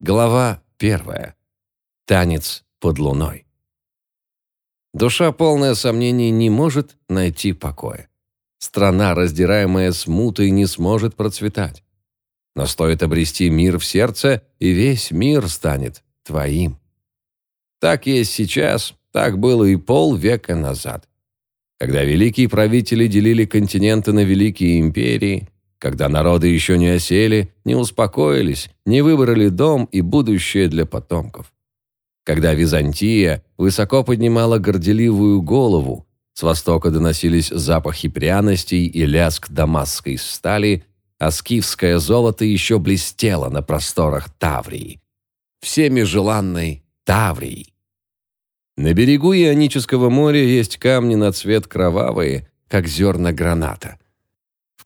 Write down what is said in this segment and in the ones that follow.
Глава первая. Танец под луной. Душа, полная сомнений, не может найти покоя. Страна, раздираемая смутой, не сможет процветать. Но стоит обрести мир в сердце, и весь мир станет твоим. Так есть сейчас, так было и полвека назад. Когда великие правители делили континенты на великие империи, когда народы еще не осели, не успокоились, не выбрали дом и будущее для потомков. Когда Византия высоко поднимала горделивую голову, с востока доносились запахи пряностей и лязг дамасской стали, а скифское золото еще блестело на просторах Таврии. Всеми желанной Таврии. На берегу Ионического моря есть камни на цвет кровавые, как зерна граната –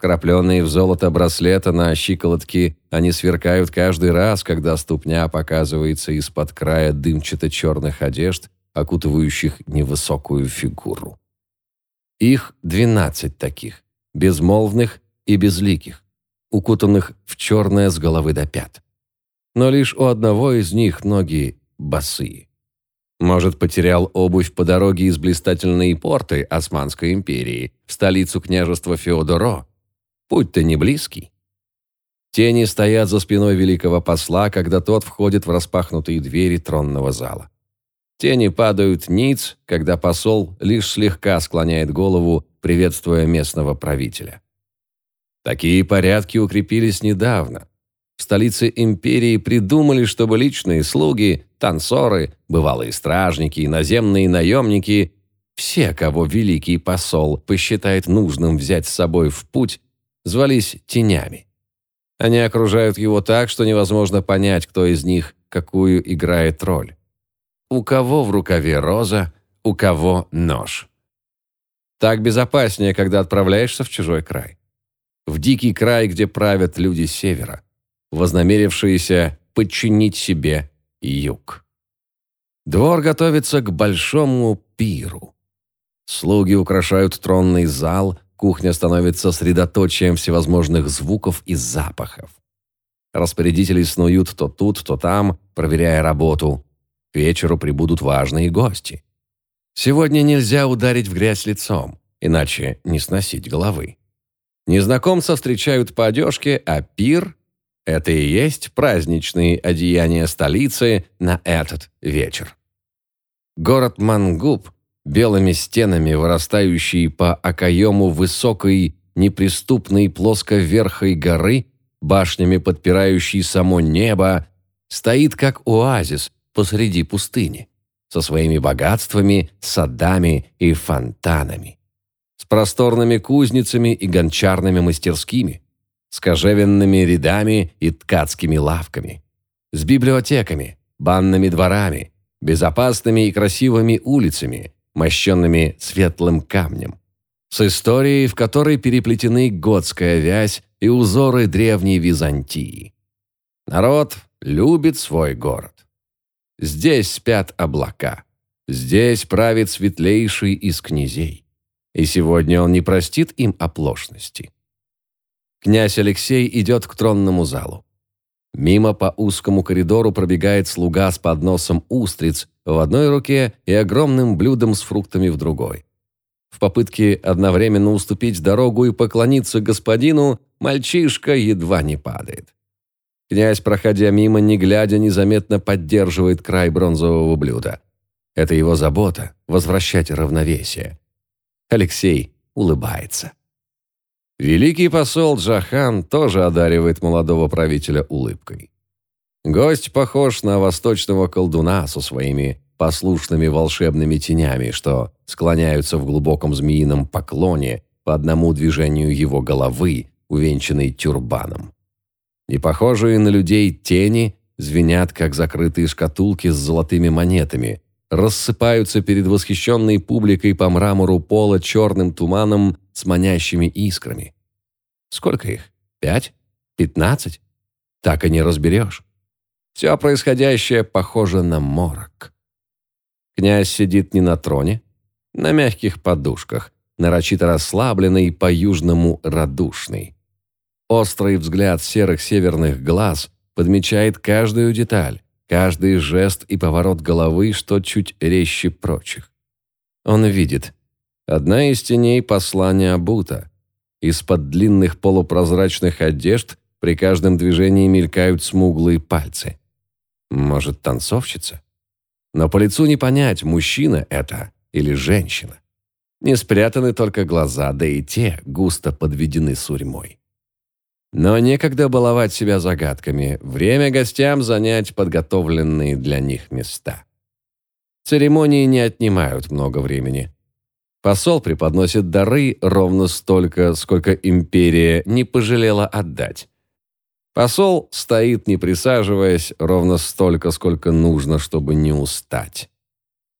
Вкрапленные в золото браслета на щиколотке, они сверкают каждый раз, когда ступня показывается из-под края дымчато-черных одежд, окутывающих невысокую фигуру. Их двенадцать таких, безмолвных и безликих, укутанных в черное с головы до пят. Но лишь у одного из них ноги босые. Может, потерял обувь по дороге из блистательной порты Османской империи в столицу княжества Феодоро, Путь-то не близкий. Тени стоят за спиной великого посла, когда тот входит в распахнутые двери тронного зала. Тени падают ниц, когда посол лишь слегка склоняет голову, приветствуя местного правителя. Такие порядки укрепились недавно. В столице империи придумали, чтобы личные слуги, танцоры, бывалые стражники, иноземные наемники, все, кого великий посол посчитает нужным взять с собой в путь, звались тенями. Они окружают его так, что невозможно понять, кто из них какую играет роль. У кого в рукаве роза, у кого нож. Так безопаснее, когда отправляешься в чужой край. В дикий край, где правят люди севера, вознамерившиеся подчинить себе юг. Двор готовится к большому пиру. Слуги украшают тронный зал, Кухня становится средоточием всевозможных звуков и запахов. Распорядители снуют то тут, то там, проверяя работу. К вечеру прибудут важные гости. Сегодня нельзя ударить в грязь лицом, иначе не сносить головы. Незнакомца встречают по одежке, а пир – это и есть праздничные одеяния столицы на этот вечер. Город Мангуб белыми стенами, вырастающей по окоему высокой, неприступной плосковерхой горы, башнями подпирающей само небо, стоит как оазис посреди пустыни, со своими богатствами, садами и фонтанами, с просторными кузницами и гончарными мастерскими, с кожевенными рядами и ткацкими лавками, с библиотеками, банными дворами, безопасными и красивыми улицами, мощенными светлым камнем, с историей, в которой переплетены готская вязь и узоры древней Византии. Народ любит свой город. Здесь спят облака. Здесь правит светлейший из князей. И сегодня он не простит им оплошности. Князь Алексей идет к тронному залу. Мимо по узкому коридору пробегает слуга с подносом устриц в одной руке и огромным блюдом с фруктами в другой. В попытке одновременно уступить дорогу и поклониться господину, мальчишка едва не падает. Князь, проходя мимо, не глядя, незаметно поддерживает край бронзового блюда. Это его забота – возвращать равновесие. Алексей улыбается. Великий посол Джахан тоже одаривает молодого правителя улыбкой. Гость похож на восточного колдуна со своими послушными волшебными тенями, что склоняются в глубоком змеином поклоне по одному движению его головы, увенчанной тюрбаном. И похожие на людей тени звенят, как закрытые шкатулки с золотыми монетами, рассыпаются перед восхищенной публикой по мрамору пола черным туманом с манящими искрами. Сколько их? Пять? Пятнадцать? Так и не разберешь. Все происходящее похоже на морок. Князь сидит не на троне, на мягких подушках, нарочито расслабленный, по-южному радушный. Острый взгляд серых северных глаз подмечает каждую деталь, каждый жест и поворот головы, что чуть резче прочих. Он видит. Одна из теней послания обута. Из-под длинных полупрозрачных одежд при каждом движении мелькают смуглые пальцы. Может, танцовщица? Но по лицу не понять, мужчина это или женщина. Не спрятаны только глаза, да и те густо подведены сурьмой. Но некогда баловать себя загадками, время гостям занять подготовленные для них места. Церемонии не отнимают много времени. Посол преподносит дары ровно столько, сколько империя не пожалела отдать. Посол стоит, не присаживаясь, ровно столько, сколько нужно, чтобы не устать.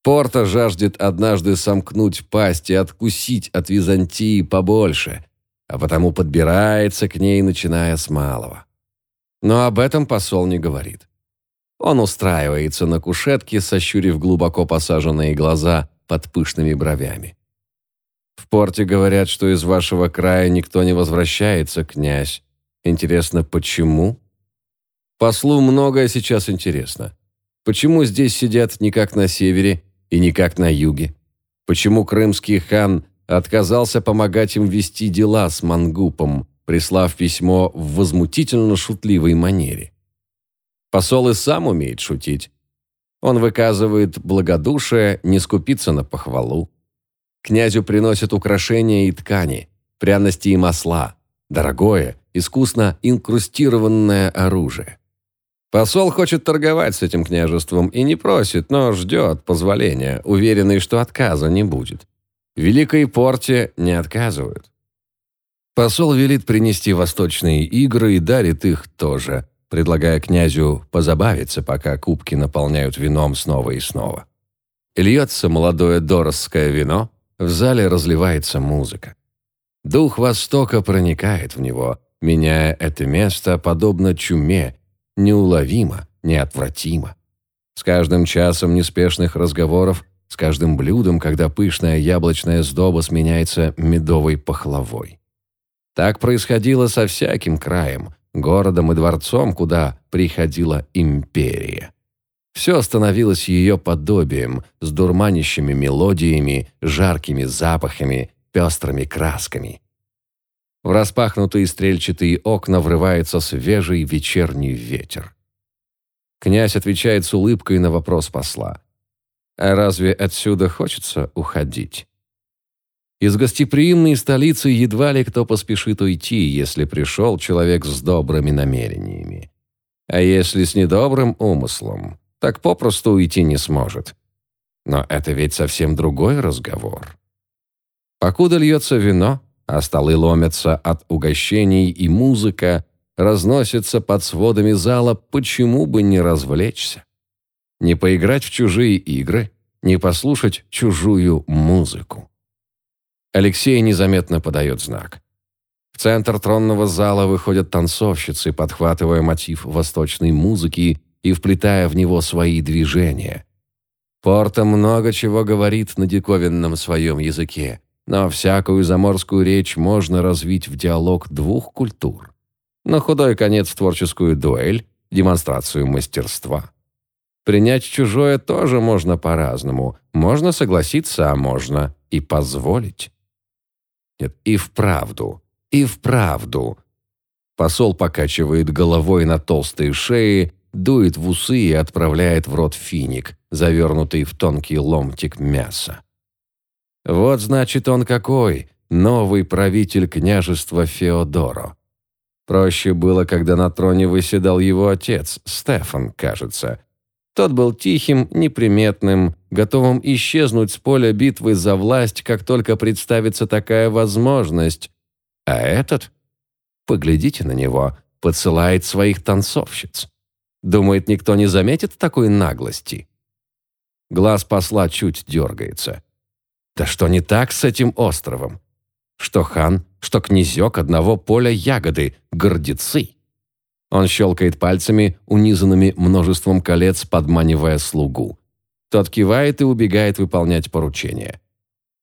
Порта жаждет однажды сомкнуть пасть и откусить от Византии побольше, а потому подбирается к ней, начиная с малого. Но об этом посол не говорит. Он устраивается на кушетке, сощурив глубоко посаженные глаза под пышными бровями. «В порте говорят, что из вашего края никто не возвращается, князь. Интересно, почему?» «Послу многое сейчас интересно. Почему здесь сидят не как на севере и не как на юге? Почему крымский хан отказался помогать им вести дела с Мангупом, прислав письмо в возмутительно шутливой манере? Посол и сам умеет шутить. Он выказывает благодушие, не скупится на похвалу. Князю приносят украшения и ткани, пряности и масла, дорогое, искусно инкрустированное оружие. Посол хочет торговать с этим княжеством и не просит, но ждет позволения, уверенный, что отказа не будет. Великой Порте не отказывают. Посол велит принести восточные игры и дарит их тоже, предлагая князю позабавиться, пока кубки наполняют вином снова и снова. Льется молодое доросское вино, в зале разливается музыка. Дух Востока проникает в него, меняя это место, подобно чуме, неуловимо, неотвратимо. С каждым часом неспешных разговоров, с каждым блюдом, когда пышная яблочная сдоба сменяется медовой пахлавой. Так происходило со всяким краем, городом и дворцом, куда приходила империя. Все становилось ее подобием, с дурманящими мелодиями, жаркими запахами, пестрыми красками. В распахнутые стрельчатые окна врывается свежий вечерний ветер. Князь отвечает с улыбкой на вопрос посла. «А разве отсюда хочется уходить?» Из гостеприимной столицы едва ли кто поспешит уйти, если пришел человек с добрыми намерениями. А если с недобрым умыслом, так попросту уйти не сможет. Но это ведь совсем другой разговор. Покуда льется вино, а столы ломятся от угощений и музыка разносится под сводами зала, почему бы не развлечься? Не поиграть в чужие игры, не послушать чужую музыку. Алексей незаметно подает знак. В центр тронного зала выходят танцовщицы, подхватывая мотив восточной музыки и вплетая в него свои движения. Порта много чего говорит на диковинном своем языке, но всякую заморскую речь можно развить в диалог двух культур. На худой конец творческую дуэль, демонстрацию мастерства. Принять чужое тоже можно по-разному. Можно согласиться, а можно и позволить. Нет, и вправду, и вправду. Посол покачивает головой на толстой шее, дует в усы и отправляет в рот финик, завернутый в тонкий ломтик мяса. Вот значит он какой, новый правитель княжества Феодоро. Проще было, когда на троне выседал его отец, Стефан, кажется, тот был тихим, неприметным, готовым исчезнуть с поля битвы за власть, как только представится такая возможность. А этот, поглядите на него, подсылает своих танцовщиц. Думает, никто не заметит такой наглости? Глаз посла чуть дергается. Да что не так с этим островом? Что хан, что князек одного поля ягоды, гордецы. Он щелкает пальцами, унизанными множеством колец, подманивая слугу. Тот кивает и убегает выполнять поручение.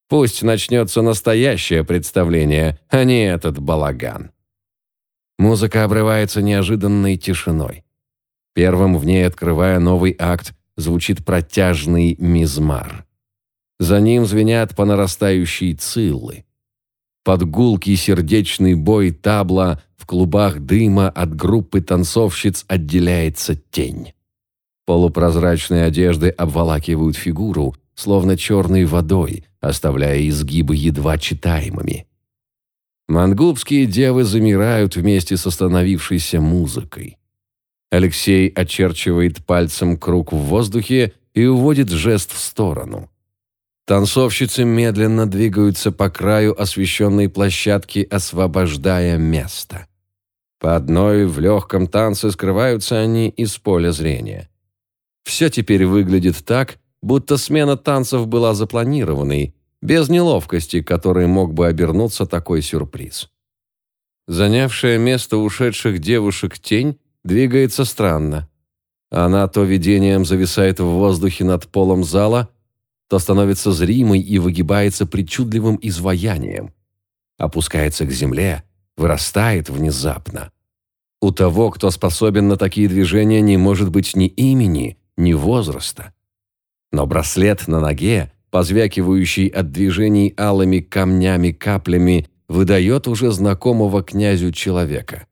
Пусть начнется настоящее представление, а не этот балаган. Музыка обрывается неожиданной тишиной. Первым в ней, открывая новый акт, звучит протяжный мизмар. За ним звенят по нарастающей циллы. Под гулкий сердечный бой табла клубах дыма от группы танцовщиц отделяется тень. Полупрозрачные одежды обволакивают фигуру, словно черной водой, оставляя изгибы едва читаемыми. Мангубские девы замирают вместе с остановившейся музыкой. Алексей очерчивает пальцем круг в воздухе и уводит жест в сторону. Танцовщицы медленно двигаются по краю освещенной площадки, освобождая место. По одной в легком танце скрываются они из поля зрения. Все теперь выглядит так, будто смена танцев была запланированной, без неловкости, которой мог бы обернуться такой сюрприз. Занявшая место ушедших девушек тень двигается странно. Она то видением зависает в воздухе над полом зала, то становится зримой и выгибается причудливым изваянием. Опускается к земле, вырастает внезапно. У того, кто способен на такие движения, не может быть ни имени, ни возраста. Но браслет на ноге, позвякивающий от движений алыми камнями-каплями, выдает уже знакомого князю человека.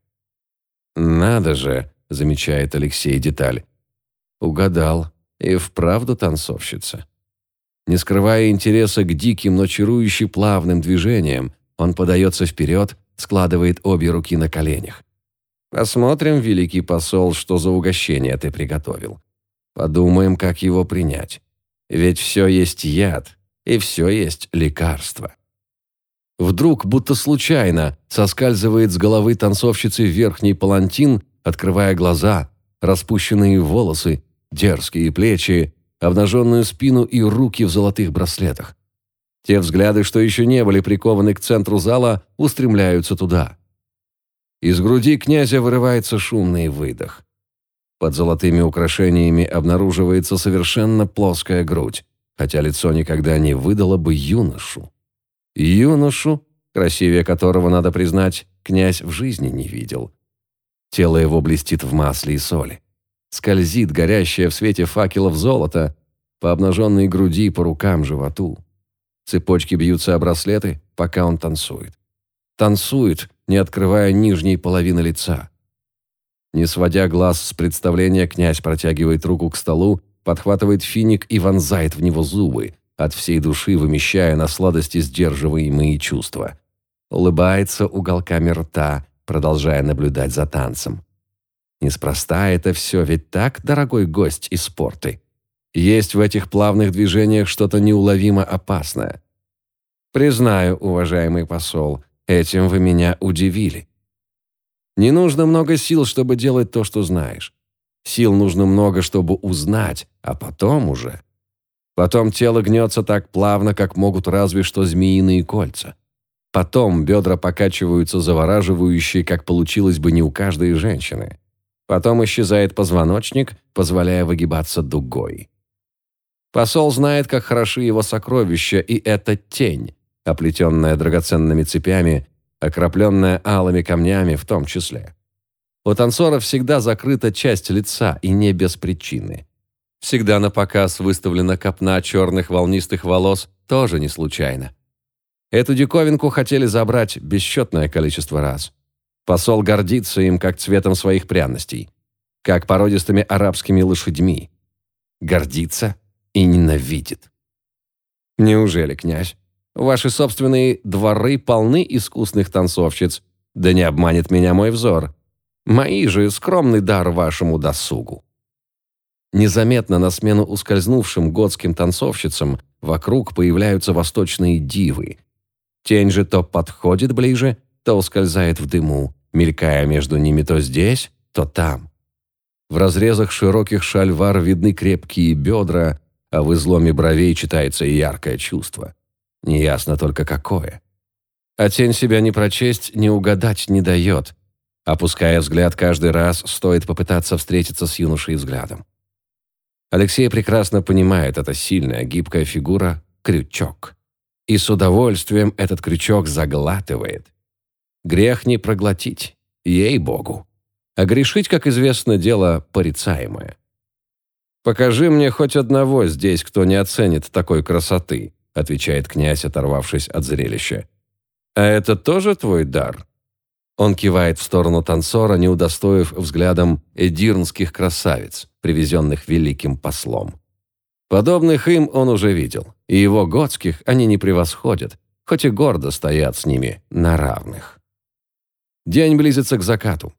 «Надо же», — замечает Алексей деталь. Угадал. И вправду танцовщица. Не скрывая интереса к диким, но чарующе плавным движениям, он подается вперед, складывает обе руки на коленях. «Посмотрим, великий посол, что за угощение ты приготовил. Подумаем, как его принять. Ведь все есть яд, и все есть лекарство». Вдруг, будто случайно, соскальзывает с головы танцовщицы верхний палантин, открывая глаза, распущенные волосы, дерзкие плечи, обнаженную спину и руки в золотых браслетах. Те взгляды, что еще не были прикованы к центру зала, устремляются туда. Из груди князя вырывается шумный выдох. Под золотыми украшениями обнаруживается совершенно плоская грудь, хотя лицо никогда не выдало бы юношу. Юношу, красивее которого, надо признать, князь в жизни не видел. Тело его блестит в масле и соли. Скользит горящее в свете факелов золото по обнаженной груди, по рукам, животу. Цепочки бьются о браслеты, пока он танцует. Танцует, не открывая нижней половины лица. Не сводя глаз с представления, князь протягивает руку к столу, подхватывает финик и вонзает в него зубы, от всей души вымещая на сладости сдерживаемые чувства. Улыбается уголками рта, продолжая наблюдать за танцем. Неспроста это все, ведь так, дорогой гость из спорты. Есть в этих плавных движениях что-то неуловимо опасное. Признаю, уважаемый посол, этим вы меня удивили. Не нужно много сил, чтобы делать то, что знаешь. Сил нужно много, чтобы узнать, а потом уже Потом тело гнется так плавно, как могут разве что змеиные кольца. Потом бедра покачиваются завораживающе, как получилось бы не у каждой женщины. Потом исчезает позвоночник, позволяя выгибаться дугой. Посол знает, как хороши его сокровища, и это тень, оплетенная драгоценными цепями, окропленная алыми камнями в том числе. У танцора всегда закрыта часть лица, и не без причины. Всегда на показ выставлена копна черных волнистых волос, тоже не случайно. Эту диковинку хотели забрать бесчетное количество раз. Посол гордится им как цветом своих пряностей, как породистыми арабскими лошадьми. Гордится и ненавидит. Неужели, князь, ваши собственные дворы полны искусных танцовщиц? Да не обманет меня мой взор. Мои же скромный дар вашему досугу. Незаметно на смену ускользнувшим готским танцовщицам вокруг появляются восточные дивы. Тень же то подходит ближе, то ускользает в дыму, мелькая между ними то здесь, то там. В разрезах широких шальвар видны крепкие бедра, а в изломе бровей читается яркое чувство. Неясно только какое. А тень себя не прочесть, не угадать не дает. Опуская взгляд каждый раз, стоит попытаться встретиться с юношей взглядом. Алексей прекрасно понимает, это сильная, гибкая фигура – крючок. И с удовольствием этот крючок заглатывает. Грех не проглотить, ей-богу. А грешить, как известно, дело порицаемое. «Покажи мне хоть одного здесь, кто не оценит такой красоты», отвечает князь, оторвавшись от зрелища. «А это тоже твой дар?» Он кивает в сторону танцора, не удостоив взглядом эдирнских красавиц, привезенных великим послом. Подобных им он уже видел, и его готских они не превосходят, хоть и гордо стоят с ними на равных. День близится к закату.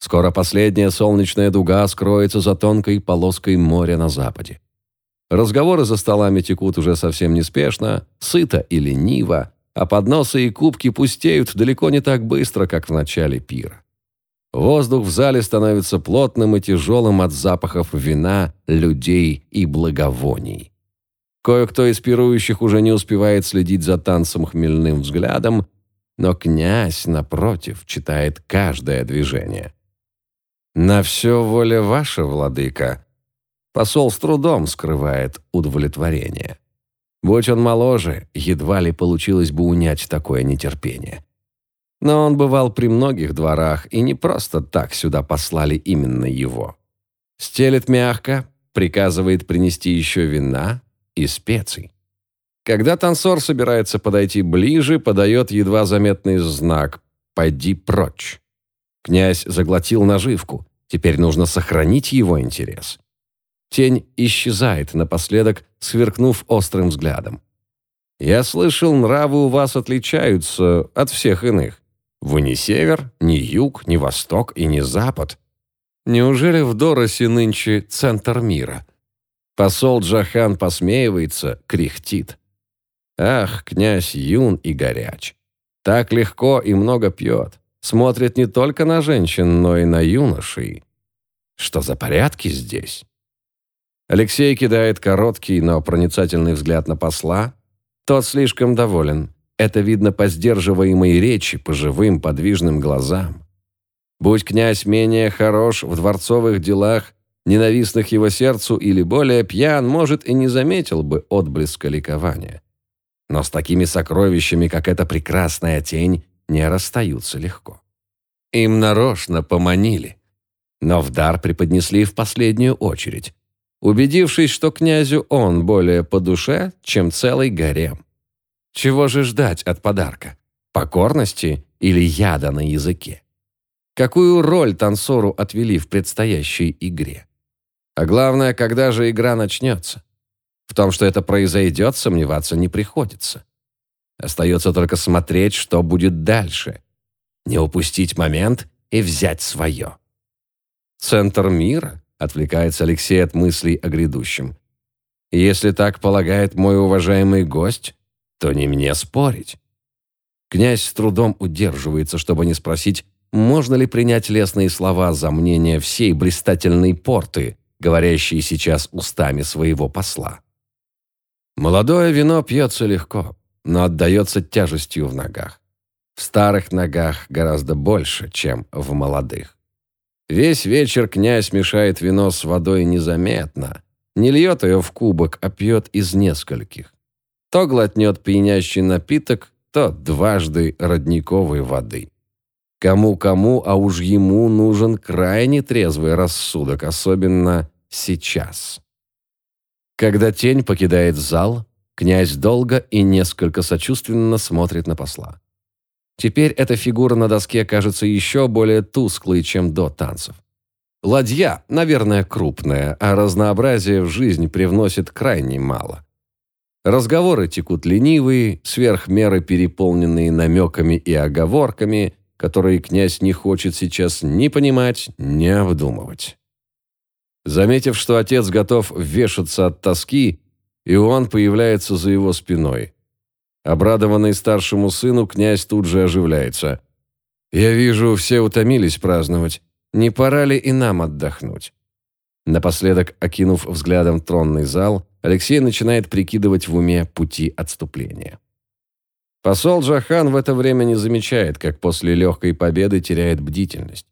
Скоро последняя солнечная дуга скроется за тонкой полоской моря на западе. Разговоры за столами текут уже совсем неспешно, сыто и лениво, а подносы и кубки пустеют далеко не так быстро, как в начале пира. Воздух в зале становится плотным и тяжелым от запахов вина, людей и благовоний. Кое-кто из пирующих уже не успевает следить за танцем хмельным взглядом, но князь, напротив, читает каждое движение. «На все воля ваша, владыка!» Посол с трудом скрывает удовлетворение. Будь он моложе, едва ли получилось бы унять такое нетерпение. Но он бывал при многих дворах, и не просто так сюда послали именно его. Стелет мягко, приказывает принести еще вина и специй. Когда танцор собирается подойти ближе, подает едва заметный знак «Пойди прочь». Князь заглотил наживку, теперь нужно сохранить его интерес. Тень исчезает напоследок, сверкнув острым взглядом. «Я слышал, нравы у вас отличаются от всех иных. Вы не север, не юг, не восток и не запад. Неужели в Доросе нынче центр мира? Посол Джахан посмеивается, кряхтит. Ах, князь юн и горяч. Так легко и много пьет. Смотрит не только на женщин, но и на юношей. Что за порядки здесь? Алексей кидает короткий, но проницательный взгляд на посла. Тот слишком доволен. Это видно по сдерживаемой речи, по живым подвижным глазам. Будь князь менее хорош в дворцовых делах, ненавистных его сердцу или более пьян, может, и не заметил бы отблеска ликования. Но с такими сокровищами, как эта прекрасная тень, не расстаются легко. Им нарочно поманили, но в дар преподнесли в последнюю очередь, убедившись, что князю он более по душе, чем целый гарем. Чего же ждать от подарка? Покорности или яда на языке? Какую роль танцору отвели в предстоящей игре? А главное, когда же игра начнется? В том, что это произойдет, сомневаться не приходится. Остается только смотреть, что будет дальше. Не упустить момент и взять свое. «Центр мира?» — отвлекается Алексей от мыслей о грядущем. «Если так полагает мой уважаемый гость, то не мне спорить. Князь с трудом удерживается, чтобы не спросить, можно ли принять лестные слова за мнение всей блистательной порты, говорящей сейчас устами своего посла. Молодое вино пьется легко, но отдается тяжестью в ногах. В старых ногах гораздо больше, чем в молодых. Весь вечер князь мешает вино с водой незаметно, не льет ее в кубок, а пьет из нескольких. То глотнет пьянящий напиток, то дважды родниковой воды. Кому-кому, а уж ему нужен крайне трезвый рассудок, особенно сейчас. Когда тень покидает зал, князь долго и несколько сочувственно смотрит на посла. Теперь эта фигура на доске кажется еще более тусклой, чем до танцев. Ладья, наверное, крупная, а разнообразие в жизнь привносит крайне мало. Разговоры текут ленивые, сверх меры переполненные намеками и оговорками, которые князь не хочет сейчас ни понимать, ни обдумывать. Заметив, что отец готов вешаться от тоски, Иоанн появляется за его спиной. Обрадованный старшему сыну, князь тут же оживляется. «Я вижу, все утомились праздновать. Не пора ли и нам отдохнуть?» Напоследок, окинув взглядом тронный зал, Алексей начинает прикидывать в уме пути отступления. Посол Джахан в это время не замечает, как после легкой победы теряет бдительность.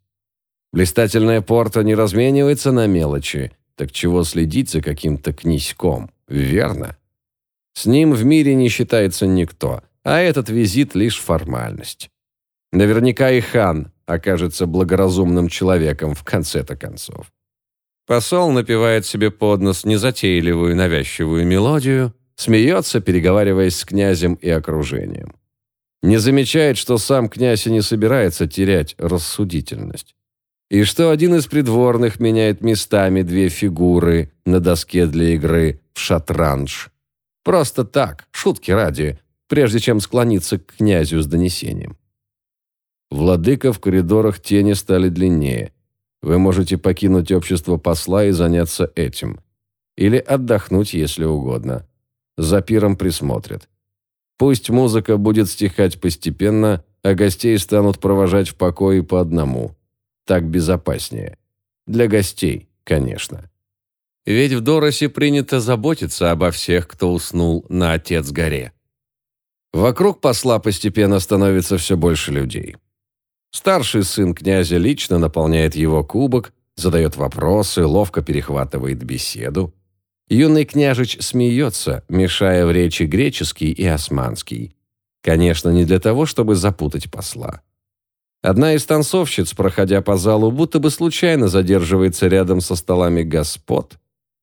Блистательная порта не разменивается на мелочи, так чего следить за каким-то князьком, верно? С ним в мире не считается никто, а этот визит лишь формальность. Наверняка и хан окажется благоразумным человеком в конце-то концов. Посол напевает себе под нос незатейливую навязчивую мелодию, смеется, переговариваясь с князем и окружением. Не замечает, что сам князь и не собирается терять рассудительность. И что один из придворных меняет местами две фигуры на доске для игры в шатранж. Просто так, шутки ради, прежде чем склониться к князю с донесением. Владыка в коридорах тени стали длиннее – вы можете покинуть общество посла и заняться этим. Или отдохнуть, если угодно. За пиром присмотрят. Пусть музыка будет стихать постепенно, а гостей станут провожать в покое по одному. Так безопаснее. Для гостей, конечно. Ведь в Доросе принято заботиться обо всех, кто уснул на Отец-горе. Вокруг посла постепенно становится все больше людей. Старший сын князя лично наполняет его кубок, задает вопросы, ловко перехватывает беседу. Юный княжич смеется, мешая в речи греческий и османский. Конечно, не для того, чтобы запутать посла. Одна из танцовщиц, проходя по залу, будто бы случайно задерживается рядом со столами господ,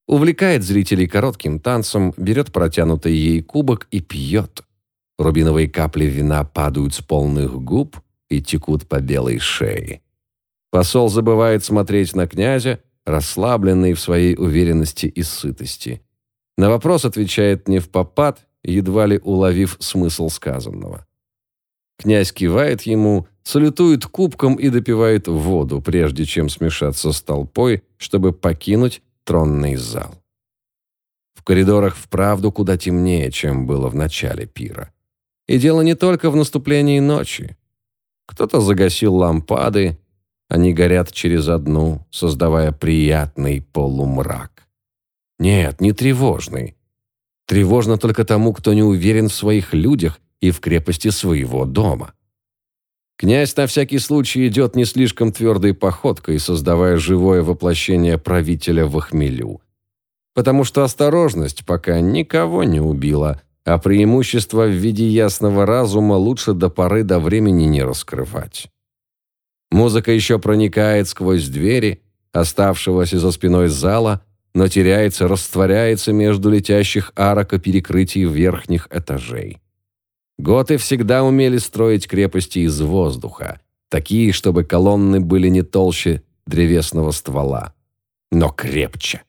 увлекает зрителей коротким танцем, берет протянутый ей кубок и пьет. Рубиновые капли вина падают с полных губ, и текут по белой шее. Посол забывает смотреть на князя, расслабленный в своей уверенности и сытости. На вопрос отвечает не в попад, едва ли уловив смысл сказанного. Князь кивает ему, салютует кубком и допивает воду, прежде чем смешаться с толпой, чтобы покинуть тронный зал. В коридорах вправду куда темнее, чем было в начале пира. И дело не только в наступлении ночи. Кто-то загасил лампады, они горят через одну, создавая приятный полумрак. Нет, не тревожный. Тревожно только тому, кто не уверен в своих людях и в крепости своего дома. Князь на всякий случай идет не слишком твердой походкой, создавая живое воплощение правителя в охмелю. Потому что осторожность пока никого не убила, а преимущество в виде ясного разума лучше до поры до времени не раскрывать. Музыка еще проникает сквозь двери, оставшегося за спиной зала, но теряется, растворяется между летящих арок и перекрытий верхних этажей. Готы всегда умели строить крепости из воздуха, такие, чтобы колонны были не толще древесного ствола, но крепче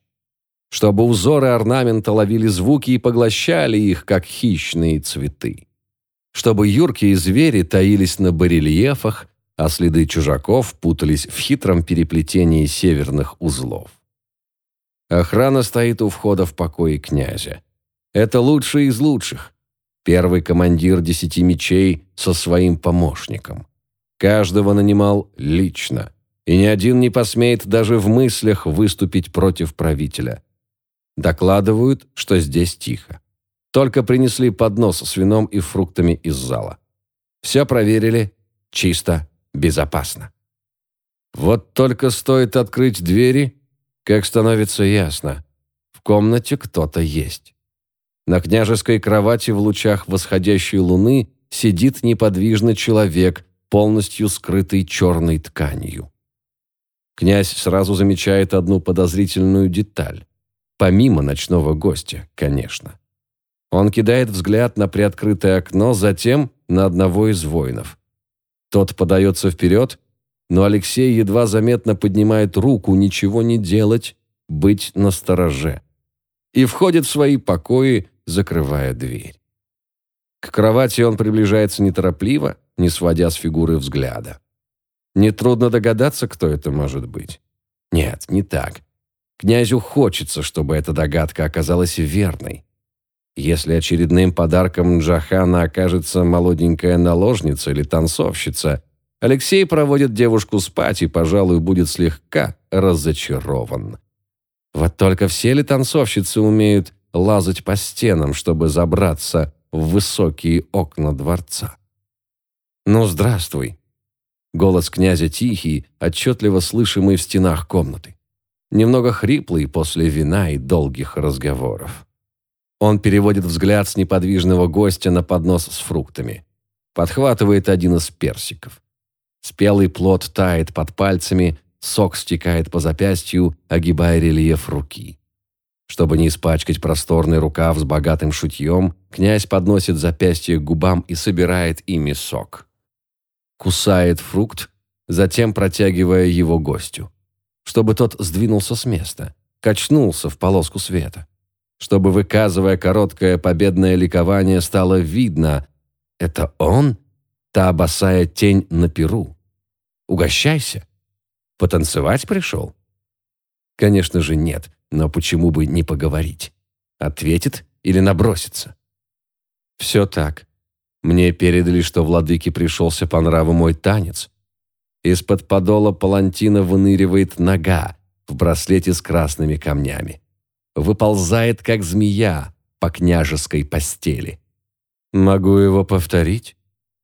чтобы узоры орнамента ловили звуки и поглощали их, как хищные цветы. Чтобы юркие звери таились на барельефах, а следы чужаков путались в хитром переплетении северных узлов. Охрана стоит у входа в покои князя. Это лучший из лучших. Первый командир десяти мечей со своим помощником. Каждого нанимал лично, и ни один не посмеет даже в мыслях выступить против правителя – Докладывают, что здесь тихо. Только принесли поднос с вином и фруктами из зала. Все проверили. Чисто, безопасно. Вот только стоит открыть двери, как становится ясно. В комнате кто-то есть. На княжеской кровати в лучах восходящей луны сидит неподвижно человек, полностью скрытый черной тканью. Князь сразу замечает одну подозрительную деталь. Помимо ночного гостя, конечно. Он кидает взгляд на приоткрытое окно, затем на одного из воинов. Тот подается вперед, но Алексей едва заметно поднимает руку ничего не делать, быть настороже. И входит в свои покои, закрывая дверь. К кровати он приближается неторопливо, не сводя с фигуры взгляда. Нетрудно догадаться, кто это может быть. Нет, не так. Князю хочется, чтобы эта догадка оказалась верной. Если очередным подарком Джахана окажется молоденькая наложница или танцовщица, Алексей проводит девушку спать и, пожалуй, будет слегка разочарован. Вот только все ли танцовщицы умеют лазать по стенам, чтобы забраться в высокие окна дворца? «Ну, здравствуй!» Голос князя тихий, отчетливо слышимый в стенах комнаты немного хриплый после вина и долгих разговоров. Он переводит взгляд с неподвижного гостя на поднос с фруктами. Подхватывает один из персиков. Спелый плод тает под пальцами, сок стекает по запястью, огибая рельеф руки. Чтобы не испачкать просторный рукав с богатым шутьем, князь подносит запястье к губам и собирает ими сок. Кусает фрукт, затем протягивая его гостю. Чтобы тот сдвинулся с места, качнулся в полоску света. Чтобы, выказывая короткое победное ликование, стало видно – это он, та босая тень на перу. Угощайся. Потанцевать пришел? Конечно же нет, но почему бы не поговорить? Ответит или набросится? Все так. Мне передали, что владыке пришелся по нраву мой танец. Из-под подола палантина выныривает нога в браслете с красными камнями. Выползает, как змея, по княжеской постели. Могу его повторить?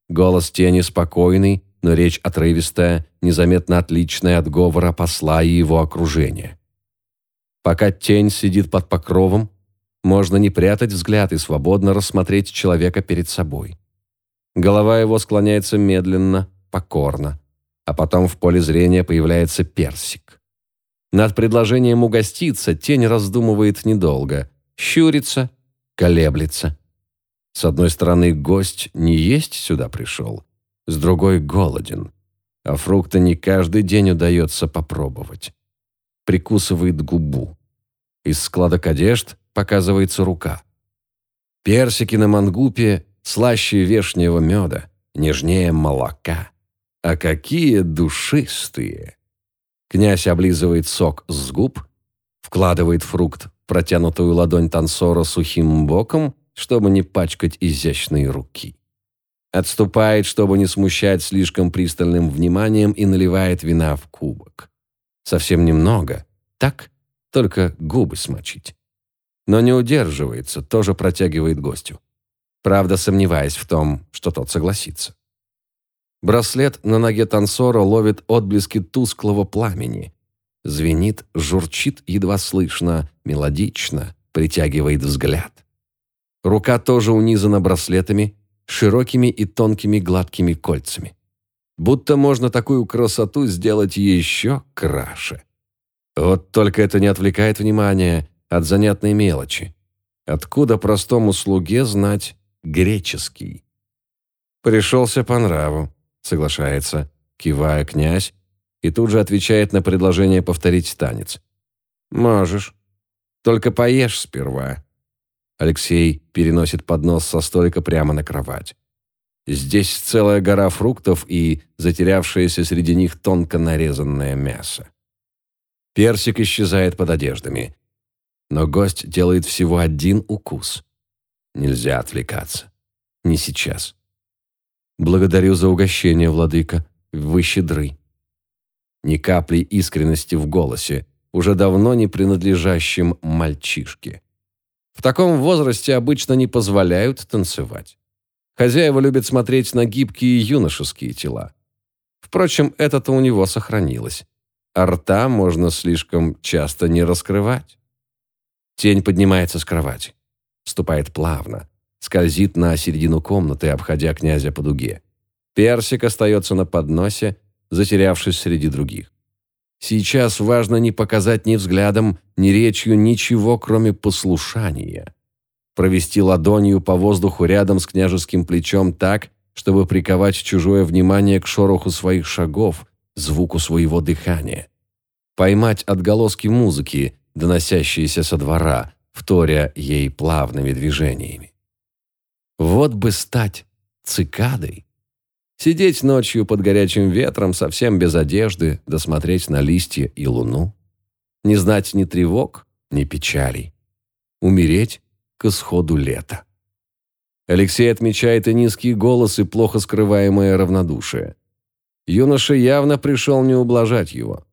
Голос тени спокойный, но речь отрывистая, незаметно отличная от говора посла и его окружения. Пока тень сидит под покровом, можно не прятать взгляд и свободно рассмотреть человека перед собой. Голова его склоняется медленно, покорно, а потом в поле зрения появляется персик. Над предложением угоститься тень раздумывает недолго, щурится, колеблется. С одной стороны, гость не есть сюда пришел, с другой – голоден, а фрукта не каждый день удается попробовать. Прикусывает губу. Из складок одежд показывается рука. Персики на мангупе слаще вешнего меда, нежнее молока. А какие душистые! Князь облизывает сок с губ, вкладывает фрукт в протянутую ладонь танцора сухим боком, чтобы не пачкать изящные руки. Отступает, чтобы не смущать слишком пристальным вниманием и наливает вина в кубок. Совсем немного, так, только губы смочить. Но не удерживается, тоже протягивает гостю. Правда, сомневаясь в том, что тот согласится. Браслет на ноге танцора ловит отблески тусклого пламени. Звенит, журчит едва слышно, мелодично, притягивает взгляд. Рука тоже унизана браслетами, широкими и тонкими гладкими кольцами. Будто можно такую красоту сделать еще краше. Вот только это не отвлекает внимания от занятной мелочи. Откуда простому слуге знать греческий? Пришелся по нраву соглашается, кивая князь, и тут же отвечает на предложение повторить танец. «Можешь. Только поешь сперва». Алексей переносит поднос со столика прямо на кровать. Здесь целая гора фруктов и затерявшееся среди них тонко нарезанное мясо. Персик исчезает под одеждами. Но гость делает всего один укус. Нельзя отвлекаться. Не сейчас. «Благодарю за угощение, владыка. Вы щедры». Ни капли искренности в голосе, уже давно не принадлежащим мальчишке. В таком возрасте обычно не позволяют танцевать. Хозяева любят смотреть на гибкие юношеские тела. Впрочем, это-то у него сохранилось. А рта можно слишком часто не раскрывать. Тень поднимается с кровати. Ступает плавно, скользит на середину комнаты, обходя князя по дуге. Персик остается на подносе, затерявшись среди других. Сейчас важно не показать ни взглядом, ни речью ничего, кроме послушания. Провести ладонью по воздуху рядом с княжеским плечом так, чтобы приковать чужое внимание к шороху своих шагов, звуку своего дыхания. Поймать отголоски музыки, доносящиеся со двора, вторя ей плавными движениями. Вот бы стать цикадой. Сидеть ночью под горячим ветром, совсем без одежды, досмотреть на листья и луну. Не знать ни тревог, ни печалей. Умереть к исходу лета. Алексей отмечает и низкий голос, и плохо скрываемое равнодушие. Юноша явно пришел не ублажать его.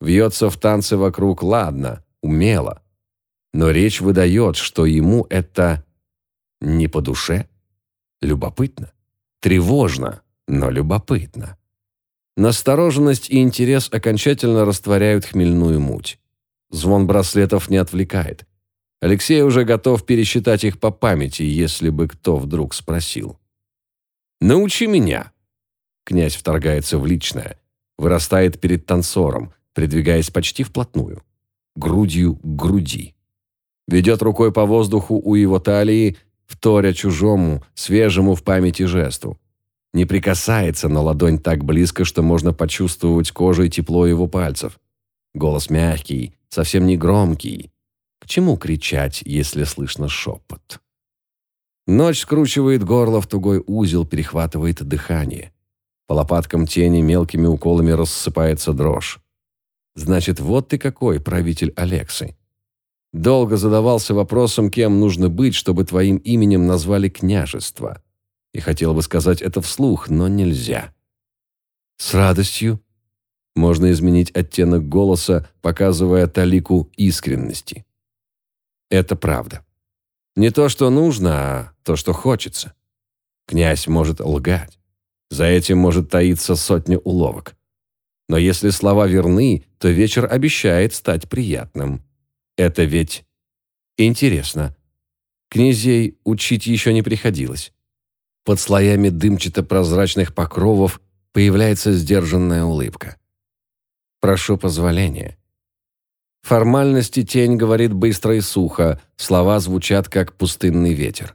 Вьется в танце вокруг, ладно, умело. Но речь выдает, что ему это не по душе? Любопытно. Тревожно, но любопытно. Настороженность и интерес окончательно растворяют хмельную муть. Звон браслетов не отвлекает. Алексей уже готов пересчитать их по памяти, если бы кто вдруг спросил. «Научи меня». Князь вторгается в личное, вырастает перед танцором, придвигаясь почти вплотную, грудью к груди. Ведет рукой по воздуху у его талии, вторя чужому, свежему в памяти жесту. Не прикасается, но ладонь так близко, что можно почувствовать кожей тепло его пальцев. Голос мягкий, совсем не громкий. К чему кричать, если слышно шепот? Ночь скручивает горло в тугой узел, перехватывает дыхание. По лопаткам тени мелкими уколами рассыпается дрожь. Значит, вот ты какой правитель Алексы. Долго задавался вопросом, кем нужно быть, чтобы твоим именем назвали княжество. И хотел бы сказать это вслух, но нельзя. С радостью можно изменить оттенок голоса, показывая талику искренности. Это правда. Не то, что нужно, а то, что хочется. Князь может лгать. За этим может таиться сотня уловок. Но если слова верны, то вечер обещает стать приятным. Это ведь интересно. Князей учить еще не приходилось. Под слоями дымчато-прозрачных покровов появляется сдержанная улыбка. Прошу позволения. Формальности тень говорит быстро и сухо, слова звучат как пустынный ветер.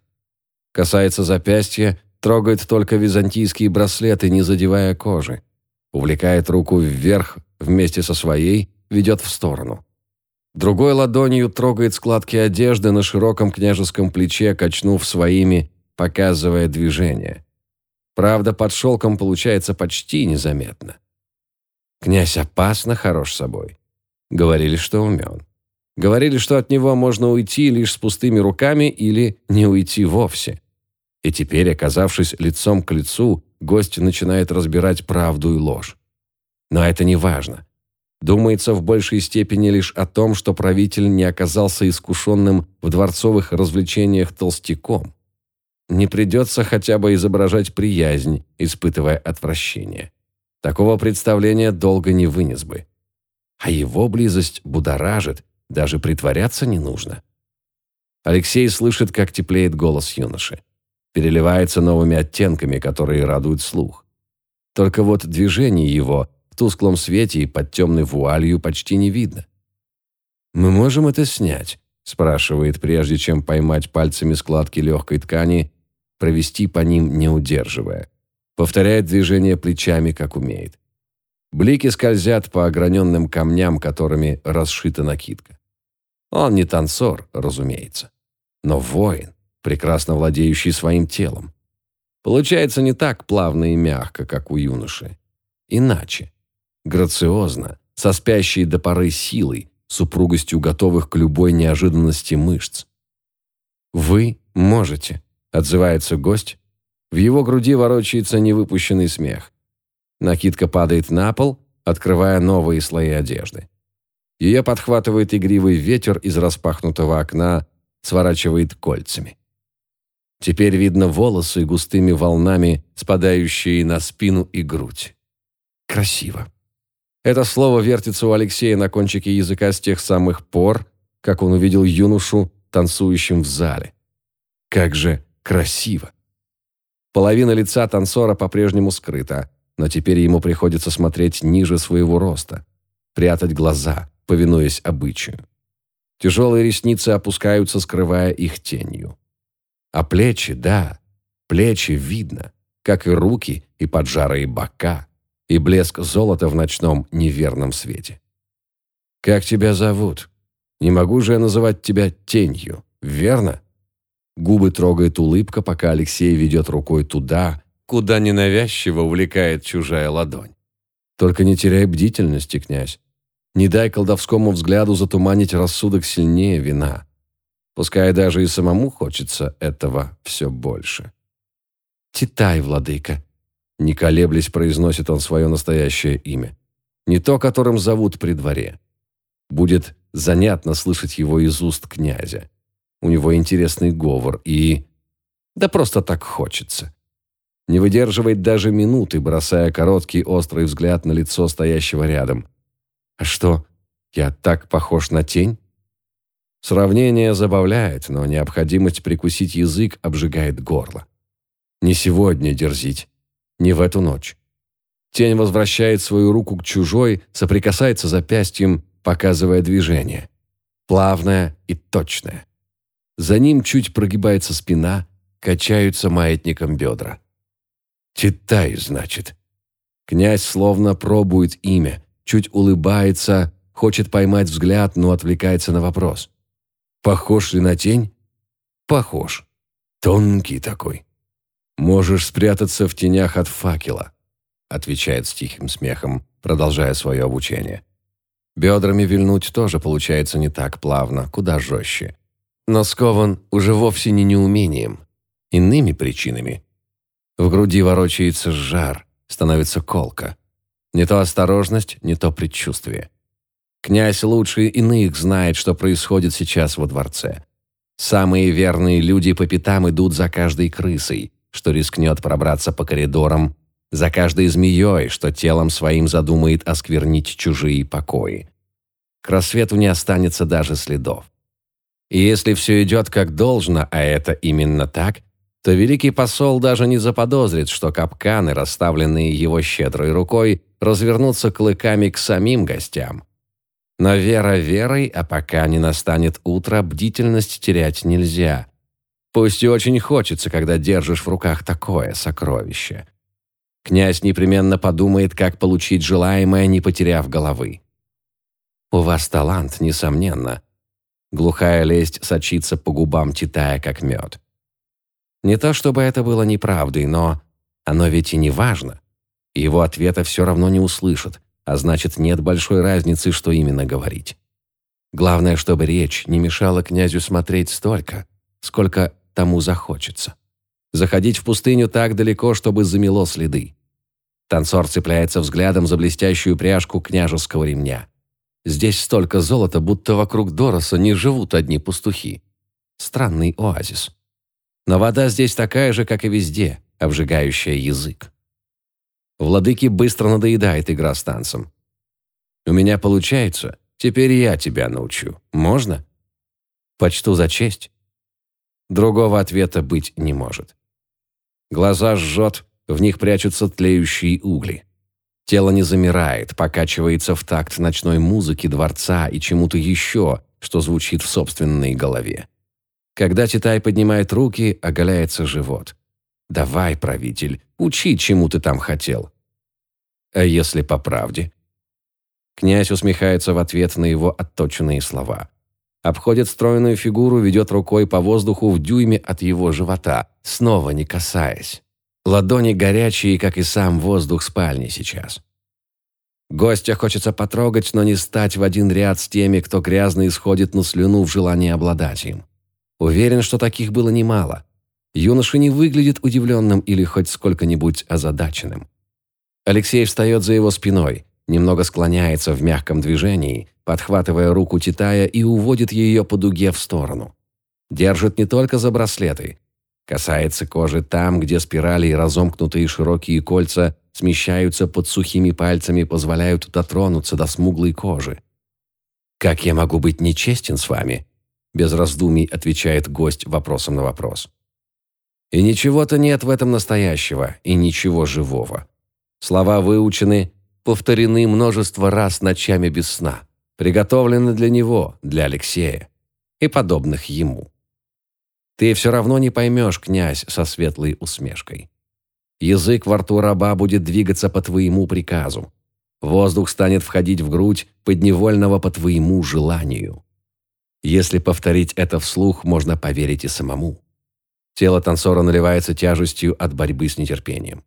Касается запястья, трогает только византийские браслеты, не задевая кожи. Увлекает руку вверх вместе со своей, ведет в сторону. Другой ладонью трогает складки одежды на широком княжеском плече, качнув своими, показывая движение. Правда, под шелком получается почти незаметно. Князь опасно хорош собой. Говорили, что умен. Говорили, что от него можно уйти лишь с пустыми руками или не уйти вовсе. И теперь, оказавшись лицом к лицу, гость начинает разбирать правду и ложь. Но это не важно. Думается в большей степени лишь о том, что правитель не оказался искушенным в дворцовых развлечениях толстяком. Не придется хотя бы изображать приязнь, испытывая отвращение. Такого представления долго не вынес бы. А его близость будоражит, даже притворяться не нужно. Алексей слышит, как теплеет голос юноши. Переливается новыми оттенками, которые радуют слух. Только вот движение его в тусклом свете и под темной вуалью почти не видно. «Мы можем это снять?» – спрашивает, прежде чем поймать пальцами складки легкой ткани, провести по ним не удерживая. Повторяет движение плечами, как умеет. Блики скользят по ограненным камням, которыми расшита накидка. Он не танцор, разумеется, но воин, прекрасно владеющий своим телом. Получается не так плавно и мягко, как у юноши. Иначе. Грациозно, со спящей до поры силой, супругостью готовых к любой неожиданности мышц. «Вы можете», — отзывается гость, в его груди ворочается невыпущенный смех. Накидка падает на пол, открывая новые слои одежды. Ее подхватывает игривый ветер из распахнутого окна, сворачивает кольцами. Теперь видно волосы густыми волнами, спадающие на спину и грудь. Красиво. Это слово вертится у Алексея на кончике языка с тех самых пор, как он увидел юношу, танцующим в зале. Как же красиво! Половина лица танцора по-прежнему скрыта, но теперь ему приходится смотреть ниже своего роста, прятать глаза, повинуясь обычаю. Тяжелые ресницы опускаются, скрывая их тенью. А плечи, да, плечи видно, как и руки, и поджарые бока, и блеск золота в ночном неверном свете. «Как тебя зовут? Не могу же я называть тебя тенью, верно?» Губы трогает улыбка, пока Алексей ведет рукой туда, куда ненавязчиво увлекает чужая ладонь. Только не теряй бдительности, князь. Не дай колдовскому взгляду затуманить рассудок сильнее вина. Пускай даже и самому хочется этого все больше. «Титай, владыка», — не колеблясь произносит он свое настоящее имя. Не то, которым зовут при дворе. Будет занятно слышать его из уст князя. У него интересный говор и... Да просто так хочется. Не выдерживает даже минуты, бросая короткий острый взгляд на лицо стоящего рядом. А что, я так похож на тень? Сравнение забавляет, но необходимость прикусить язык обжигает горло. Не сегодня дерзить, не в эту ночь. Тень возвращает свою руку к чужой, соприкасается запястьем, показывая движение. Плавное и точное. За ним чуть прогибается спина, качаются маятником бедра. «Читай, значит». Князь словно пробует имя, чуть улыбается, хочет поймать взгляд, но отвлекается на вопрос. «Похож ли на тень?» «Похож. Тонкий такой. Можешь спрятаться в тенях от факела», отвечает с тихим смехом, продолжая свое обучение. Бедрами вильнуть тоже получается не так плавно, куда жестче. Но скован уже вовсе не неумением, иными причинами. В груди ворочается жар, становится колка. Не то осторожность, не то предчувствие. Князь лучше иных знает, что происходит сейчас во дворце. Самые верные люди по пятам идут за каждой крысой, что рискнет пробраться по коридорам, за каждой змеей, что телом своим задумает осквернить чужие покои. К рассвету не останется даже следов. И если все идет как должно, а это именно так, то великий посол даже не заподозрит, что капканы, расставленные его щедрой рукой, развернутся клыками к самим гостям. Но вера верой, а пока не настанет утро, бдительность терять нельзя. Пусть и очень хочется, когда держишь в руках такое сокровище. Князь непременно подумает, как получить желаемое, не потеряв головы. У вас талант, несомненно, Глухая лесть сочится по губам Титая, как мед. Не то чтобы это было неправдой, но оно ведь и не важно. Его ответа все равно не услышат, а значит, нет большой разницы, что именно говорить. Главное, чтобы речь не мешала князю смотреть столько, сколько тому захочется. Заходить в пустыню так далеко, чтобы замело следы. Танцор цепляется взглядом за блестящую пряжку княжеского ремня. Здесь столько золота, будто вокруг Дороса не живут одни пастухи. Странный оазис. Но вода здесь такая же, как и везде, обжигающая язык. Владыке быстро надоедает игра с танцем. «У меня получается, теперь я тебя научу. Можно?» «Почту за честь». Другого ответа быть не может. Глаза жжет, в них прячутся тлеющие угли. Тело не замирает, покачивается в такт ночной музыки дворца и чему-то еще, что звучит в собственной голове. Когда Титай поднимает руки, оголяется живот. «Давай, правитель, учи, чему ты там хотел». «А если по правде?» Князь усмехается в ответ на его отточенные слова. Обходит стройную фигуру, ведет рукой по воздуху в дюйме от его живота, снова не касаясь. Ладони горячие, как и сам воздух спальни сейчас. Гостя хочется потрогать, но не стать в один ряд с теми, кто грязно исходит на слюну в желании обладать им. Уверен, что таких было немало. Юноша не выглядит удивленным или хоть сколько-нибудь озадаченным. Алексей встает за его спиной, немного склоняется в мягком движении, подхватывая руку Титая и уводит ее по дуге в сторону. Держит не только за браслеты, Касается кожи там, где спирали и разомкнутые широкие кольца смещаются под сухими пальцами, позволяют дотронуться до смуглой кожи. «Как я могу быть нечестен с вами?» Без раздумий отвечает гость вопросом на вопрос. И ничего-то нет в этом настоящего, и ничего живого. Слова выучены, повторены множество раз ночами без сна, приготовлены для него, для Алексея и подобных ему. Ты все равно не поймешь, князь, со светлой усмешкой. Язык во рту раба будет двигаться по твоему приказу. Воздух станет входить в грудь подневольного по твоему желанию. Если повторить это вслух, можно поверить и самому. Тело танцора наливается тяжестью от борьбы с нетерпением.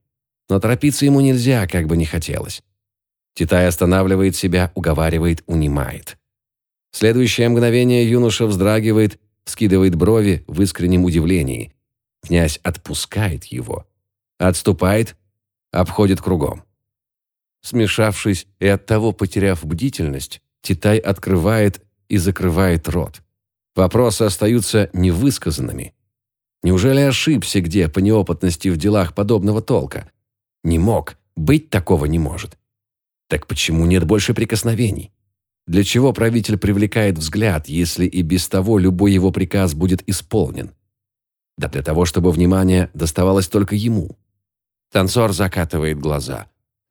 Но торопиться ему нельзя, как бы не хотелось. Титай останавливает себя, уговаривает, унимает. В следующее мгновение юноша вздрагивает скидывает брови в искреннем удивлении. Князь отпускает его. Отступает, обходит кругом. Смешавшись и оттого потеряв бдительность, Титай открывает и закрывает рот. Вопросы остаются невысказанными. Неужели ошибся где по неопытности в делах подобного толка? Не мог, быть такого не может. Так почему нет больше прикосновений? Для чего правитель привлекает взгляд, если и без того любой его приказ будет исполнен? Да для того, чтобы внимание доставалось только ему. Танцор закатывает глаза.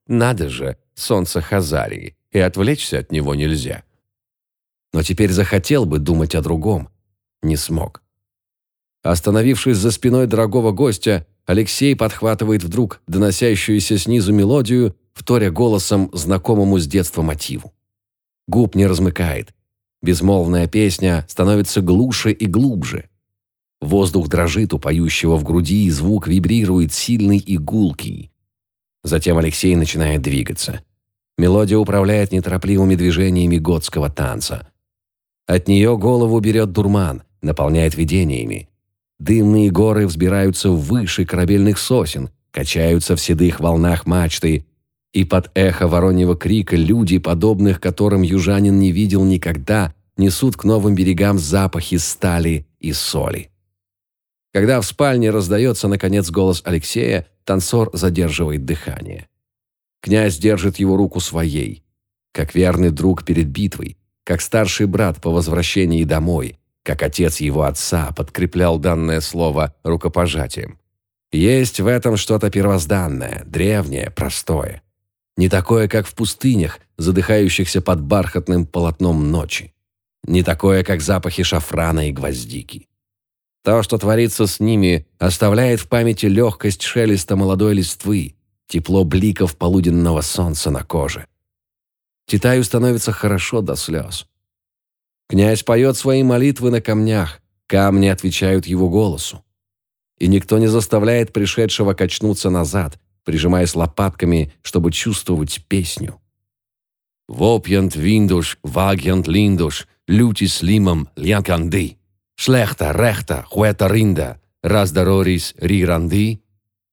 Надо же, солнце Хазарии, и отвлечься от него нельзя. Но теперь захотел бы думать о другом. Не смог. Остановившись за спиной дорогого гостя, Алексей подхватывает вдруг доносящуюся снизу мелодию, вторя голосом знакомому с детства мотиву. Губ не размыкает. Безмолвная песня становится глуше и глубже. Воздух дрожит у поющего в груди, и звук вибрирует сильный и гулкий. Затем Алексей начинает двигаться. Мелодия управляет неторопливыми движениями готского танца. От нее голову берет дурман, наполняет видениями. Дымные горы взбираются выше корабельных сосен, качаются в седых волнах мачты, и под эхо вороньего крика люди, подобных которым южанин не видел никогда, несут к новым берегам запахи стали и соли. Когда в спальне раздается, наконец, голос Алексея, танцор задерживает дыхание. Князь держит его руку своей, как верный друг перед битвой, как старший брат по возвращении домой, как отец его отца подкреплял данное слово рукопожатием. Есть в этом что-то первозданное, древнее, простое. Не такое, как в пустынях, задыхающихся под бархатным полотном ночи. Не такое, как запахи шафрана и гвоздики. То, что творится с ними, оставляет в памяти легкость шелеста молодой листвы, тепло бликов полуденного солнца на коже. Титаю становится хорошо до слез. Князь поет свои молитвы на камнях, камни отвечают его голосу. И никто не заставляет пришедшего качнуться назад, прижимаясь лопатками, чтобы чувствовать песню. «Вопьянт виндуш, вагьянт линдуш, лютис лимом лянканды, шлехта рехта хуэта ринда, раздарорис риранды,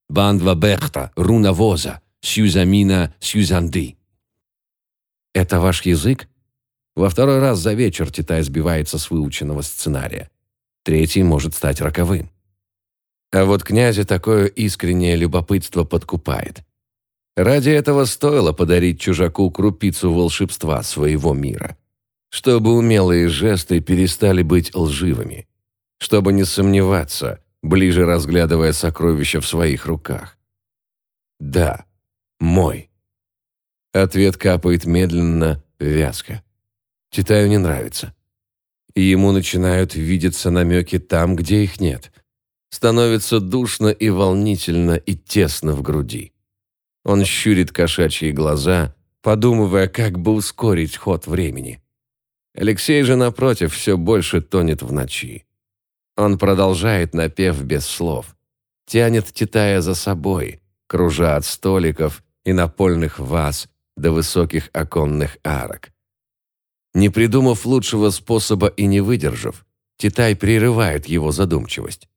бандва бехта руна воза, сюзамина сюзанды». «Это ваш язык?» Во второй раз за вечер Титай сбивается с выученного сценария. Третий может стать роковым. А вот князя такое искреннее любопытство подкупает. Ради этого стоило подарить чужаку крупицу волшебства своего мира. Чтобы умелые жесты перестали быть лживыми. Чтобы не сомневаться, ближе разглядывая сокровища в своих руках. «Да, мой». Ответ капает медленно, вязко. Титаю не нравится. И ему начинают видеться намеки там, где их нет. Становится душно и волнительно и тесно в груди. Он щурит кошачьи глаза, подумывая, как бы ускорить ход времени. Алексей же, напротив, все больше тонет в ночи. Он продолжает напев без слов. Тянет Титая за собой, кружа от столиков и напольных ваз до высоких оконных арок. Не придумав лучшего способа и не выдержав, Титай прерывает его задумчивость.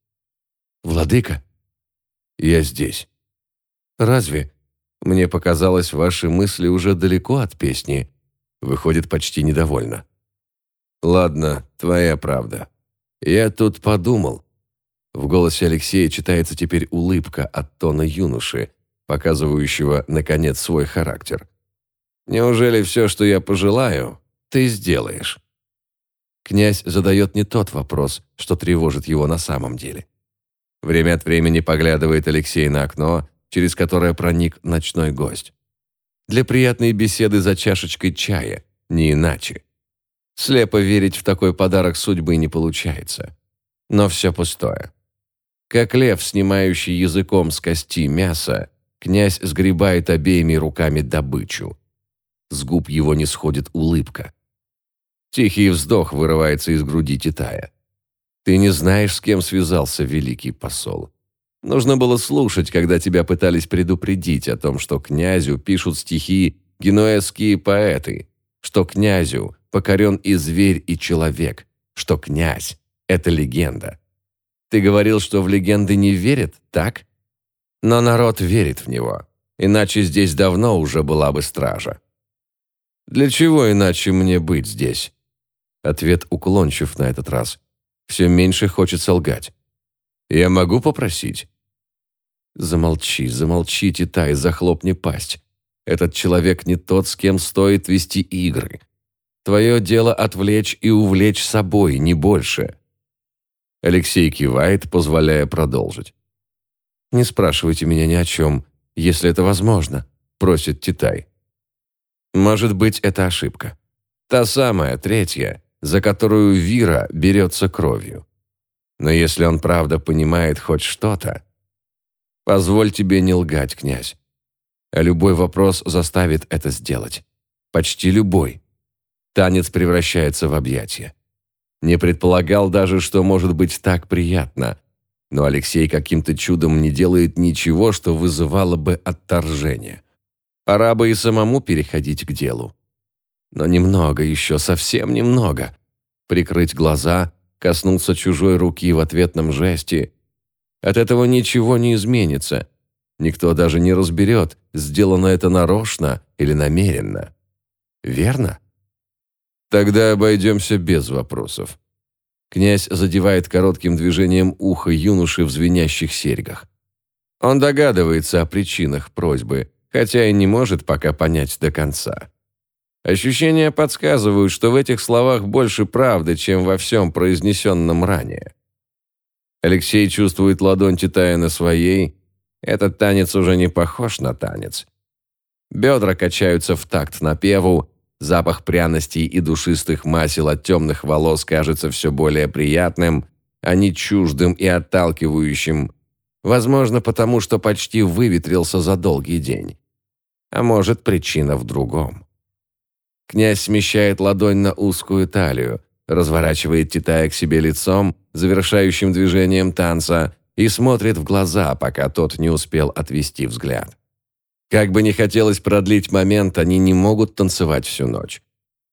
«Владыка?» «Я здесь». «Разве? Мне показалось, ваши мысли уже далеко от песни». Выходит, почти недовольно. «Ладно, твоя правда. Я тут подумал». В голосе Алексея читается теперь улыбка от тона юноши, показывающего, наконец, свой характер. «Неужели все, что я пожелаю, ты сделаешь?» Князь задает не тот вопрос, что тревожит его на самом деле. Время от времени поглядывает Алексей на окно, через которое проник ночной гость. Для приятной беседы за чашечкой чая, не иначе. Слепо верить в такой подарок судьбы не получается. Но все пустое. Как лев, снимающий языком с кости мясо, князь сгребает обеими руками добычу. С губ его не сходит улыбка. Тихий вздох вырывается из груди Титая. Ты не знаешь, с кем связался великий посол. Нужно было слушать, когда тебя пытались предупредить о том, что князю пишут стихи генуэзские поэты, что князю покорен и зверь, и человек, что князь — это легенда. Ты говорил, что в легенды не верят, так? Но народ верит в него, иначе здесь давно уже была бы стража. Для чего иначе мне быть здесь? Ответ уклончив на этот раз. Все меньше хочется лгать. «Я могу попросить?» «Замолчи, замолчи, Титай, захлопни пасть. Этот человек не тот, с кем стоит вести игры. Твое дело отвлечь и увлечь собой, не больше». Алексей кивает, позволяя продолжить. «Не спрашивайте меня ни о чем, если это возможно. просит Титай. Может быть, это ошибка. Та самая, третья, за которую Вира берется кровью. Но если он правда понимает хоть что-то... Позволь тебе не лгать, князь. А любой вопрос заставит это сделать. Почти любой. Танец превращается в объятие. Не предполагал даже, что может быть так приятно. Но Алексей каким-то чудом не делает ничего, что вызывало бы отторжение. Пора бы и самому переходить к делу. Но немного еще, совсем немного. Прикрыть глаза, коснуться чужой руки в ответном жесте. От этого ничего не изменится. Никто даже не разберет, сделано это нарочно или намеренно. Верно? Тогда обойдемся без вопросов. Князь задевает коротким движением ухо юноши в звенящих серьгах. Он догадывается о причинах просьбы, хотя и не может пока понять до конца. Ощущения подсказывают, что в этих словах больше правды, чем во всем произнесенном ранее. Алексей чувствует ладонь Титая на своей. Этот танец уже не похож на танец. Бедра качаются в такт напеву, Запах пряностей и душистых масел от темных волос кажется все более приятным, а не чуждым и отталкивающим. Возможно, потому что почти выветрился за долгий день. А может, причина в другом. Князь смещает ладонь на узкую талию, разворачивает Титая к себе лицом, завершающим движением танца, и смотрит в глаза, пока тот не успел отвести взгляд. Как бы не хотелось продлить момент, они не могут танцевать всю ночь.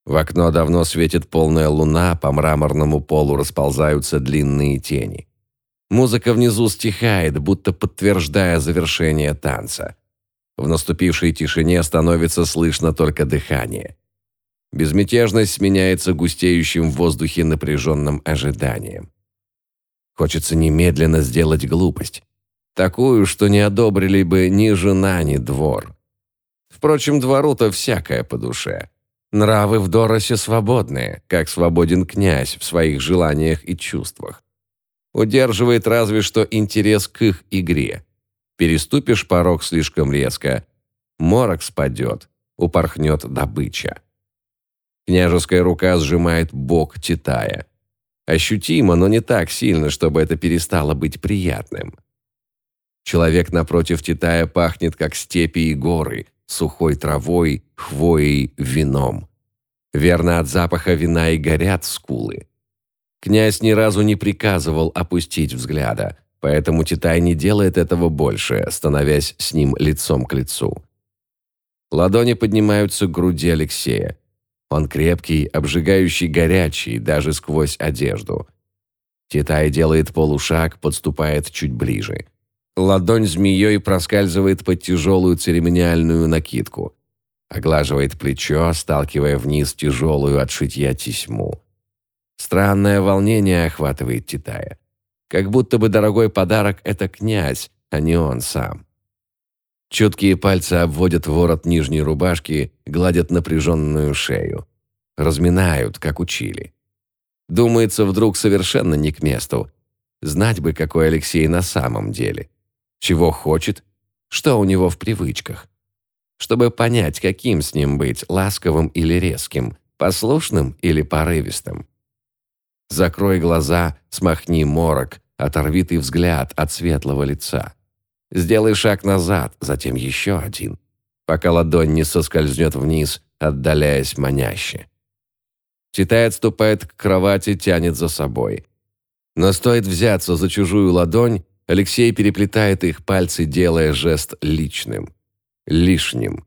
В окно давно светит полная луна, по мраморному полу расползаются длинные тени. Музыка внизу стихает, будто подтверждая завершение танца. В наступившей тишине становится слышно только дыхание. Безмятежность сменяется густеющим в воздухе напряженным ожиданием. Хочется немедленно сделать глупость. Такую, что не одобрили бы ни жена, ни двор. Впрочем, двору-то всякое по душе. Нравы в Доросе свободные, как свободен князь в своих желаниях и чувствах. Удерживает разве что интерес к их игре. Переступишь порог слишком резко, морок спадет, упорхнет добыча. Княжеская рука сжимает бок Титая. Ощутимо, но не так сильно, чтобы это перестало быть приятным. Человек напротив Титая пахнет, как степи и горы, сухой травой, хвоей, вином. Верно, от запаха вина и горят скулы. Князь ни разу не приказывал опустить взгляда, поэтому Титай не делает этого больше, становясь с ним лицом к лицу. Ладони поднимаются к груди Алексея. Он крепкий, обжигающий горячий, даже сквозь одежду. Титай делает полушаг, подступает чуть ближе. Ладонь змеей проскальзывает под тяжелую церемониальную накидку. Оглаживает плечо, сталкивая вниз тяжелую от шитья тесьму. Странное волнение охватывает Титая. Как будто бы дорогой подарок – это князь, а не он сам. Чуткие пальцы обводят ворот нижней рубашки, гладят напряженную шею. Разминают, как учили. Думается, вдруг совершенно не к месту. Знать бы, какой Алексей на самом деле – чего хочет, что у него в привычках. Чтобы понять, каким с ним быть, ласковым или резким, послушным или порывистым. Закрой глаза, смахни морок, оторви ты взгляд от светлого лица. Сделай шаг назад, затем еще один, пока ладонь не соскользнет вниз, отдаляясь маняще. Читай отступает к кровати, тянет за собой. Но стоит взяться за чужую ладонь, Алексей переплетает их пальцы, делая жест личным. Лишним.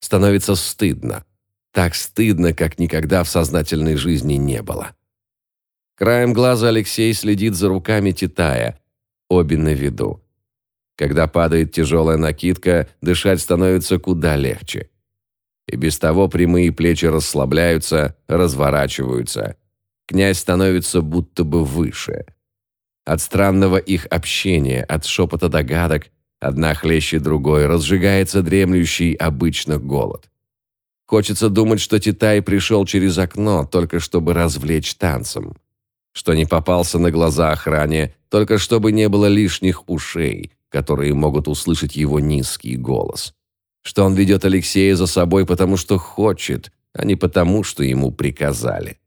Становится стыдно. Так стыдно, как никогда в сознательной жизни не было. Краем глаза Алексей следит за руками Титая, обе на виду. Когда падает тяжелая накидка, дышать становится куда легче. И без того прямые плечи расслабляются, разворачиваются. Князь становится будто бы выше – от странного их общения, от шепота догадок, одна хлеще другой, разжигается дремлющий обычно голод. Хочется думать, что Титай пришел через окно, только чтобы развлечь танцем. Что не попался на глаза охране, только чтобы не было лишних ушей, которые могут услышать его низкий голос. что он ведет Алексея за собой потому, что хочет, а не потому, что ему приказали.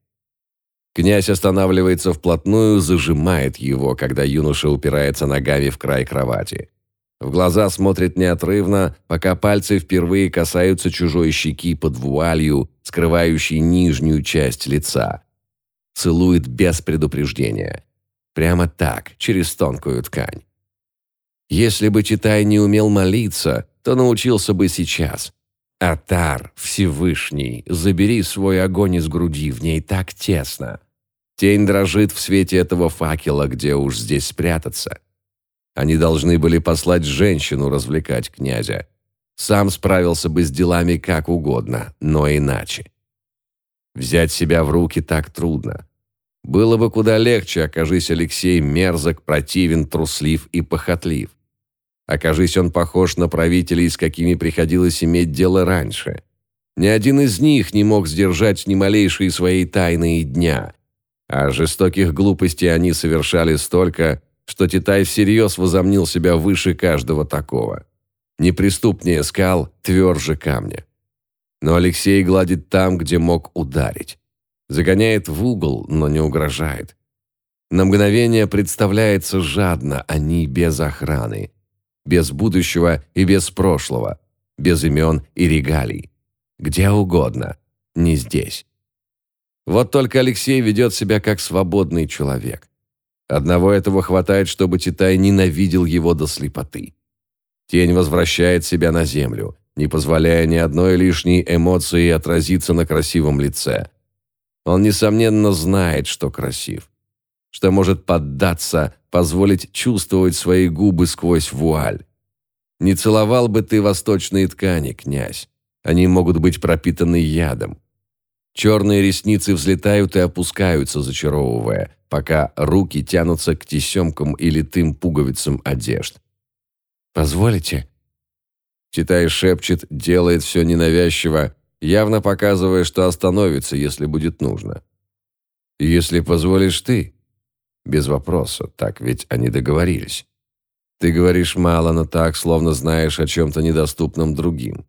Князь останавливается вплотную, зажимает его, когда юноша упирается ногами в край кровати. В глаза смотрит неотрывно, пока пальцы впервые касаются чужой щеки под вуалью, скрывающей нижнюю часть лица. Целует без предупреждения. Прямо так, через тонкую ткань. Если бы Читай не умел молиться, то научился бы сейчас. Атар, Всевышний, забери свой огонь из груди, в ней так тесно. Тень дрожит в свете этого факела, где уж здесь спрятаться. Они должны были послать женщину развлекать князя. Сам справился бы с делами как угодно, но иначе. Взять себя в руки так трудно. Было бы куда легче, окажись Алексей мерзок, противен, труслив и похотлив. Окажись он похож на правителей, с какими приходилось иметь дело раньше. Ни один из них не мог сдержать ни малейшей своей тайны и дня. А жестоких глупостей они совершали столько, что Титай всерьез возомнил себя выше каждого такого. Неприступнее скал, тверже камня. Но Алексей гладит там, где мог ударить. Загоняет в угол, но не угрожает. На мгновение представляется жадно, они без охраны без будущего и без прошлого, без имен и регалий. Где угодно, не здесь. Вот только Алексей ведет себя как свободный человек. Одного этого хватает, чтобы Титай ненавидел его до слепоты. Тень возвращает себя на землю, не позволяя ни одной лишней эмоции отразиться на красивом лице. Он, несомненно, знает, что красив что может поддаться, позволить чувствовать свои губы сквозь вуаль. Не целовал бы ты восточные ткани, князь. Они могут быть пропитаны ядом. Черные ресницы взлетают и опускаются, зачаровывая, пока руки тянутся к тесемкам или тым пуговицам одежд. «Позволите?» Читай шепчет, делает все ненавязчиво, явно показывая, что остановится, если будет нужно. «Если позволишь ты», без вопроса, так ведь они договорились. Ты говоришь мало, но так, словно знаешь о чем-то недоступном другим.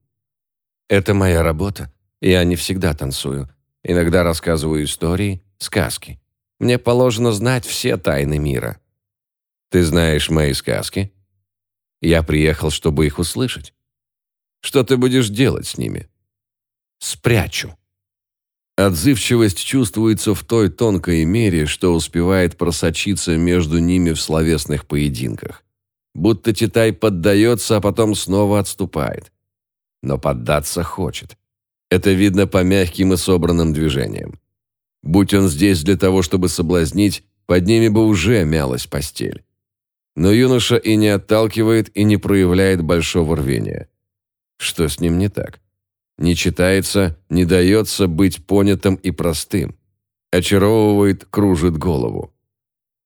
Это моя работа. Я не всегда танцую. Иногда рассказываю истории, сказки. Мне положено знать все тайны мира. Ты знаешь мои сказки? Я приехал, чтобы их услышать. Что ты будешь делать с ними? Спрячу. Отзывчивость чувствуется в той тонкой мере, что успевает просочиться между ними в словесных поединках. Будто Титай поддается, а потом снова отступает. Но поддаться хочет. Это видно по мягким и собранным движениям. Будь он здесь для того, чтобы соблазнить, под ними бы уже мялась постель. Но юноша и не отталкивает, и не проявляет большого рвения. Что с ним не так? не читается, не дается быть понятым и простым. Очаровывает, кружит голову.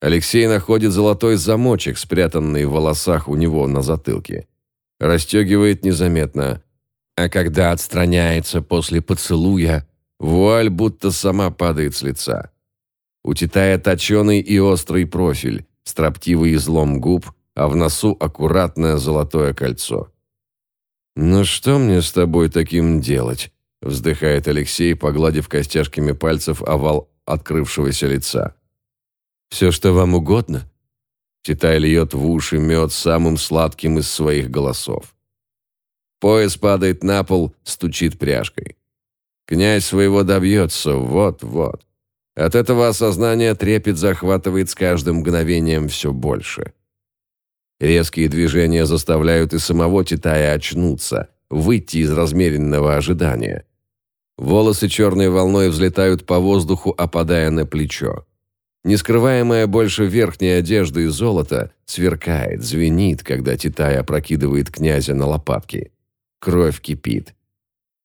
Алексей находит золотой замочек, спрятанный в волосах у него на затылке. Расстегивает незаметно, а когда отстраняется после поцелуя, вуаль будто сама падает с лица. У Титая точеный и острый профиль, строптивый излом губ, а в носу аккуратное золотое кольцо. «Ну что мне с тобой таким делать?» – вздыхает Алексей, погладив костяшками пальцев овал открывшегося лица. «Все, что вам угодно?» Титай льет в уши мед самым сладким из своих голосов. Пояс падает на пол, стучит пряжкой. Князь своего добьется, вот-вот. От этого осознания трепет захватывает с каждым мгновением все больше. Резкие движения заставляют и самого Титая очнуться, выйти из размеренного ожидания. Волосы черной волной взлетают по воздуху, опадая на плечо. Нескрываемая больше верхней одежды и золота сверкает, звенит, когда Титай опрокидывает князя на лопатки. Кровь кипит.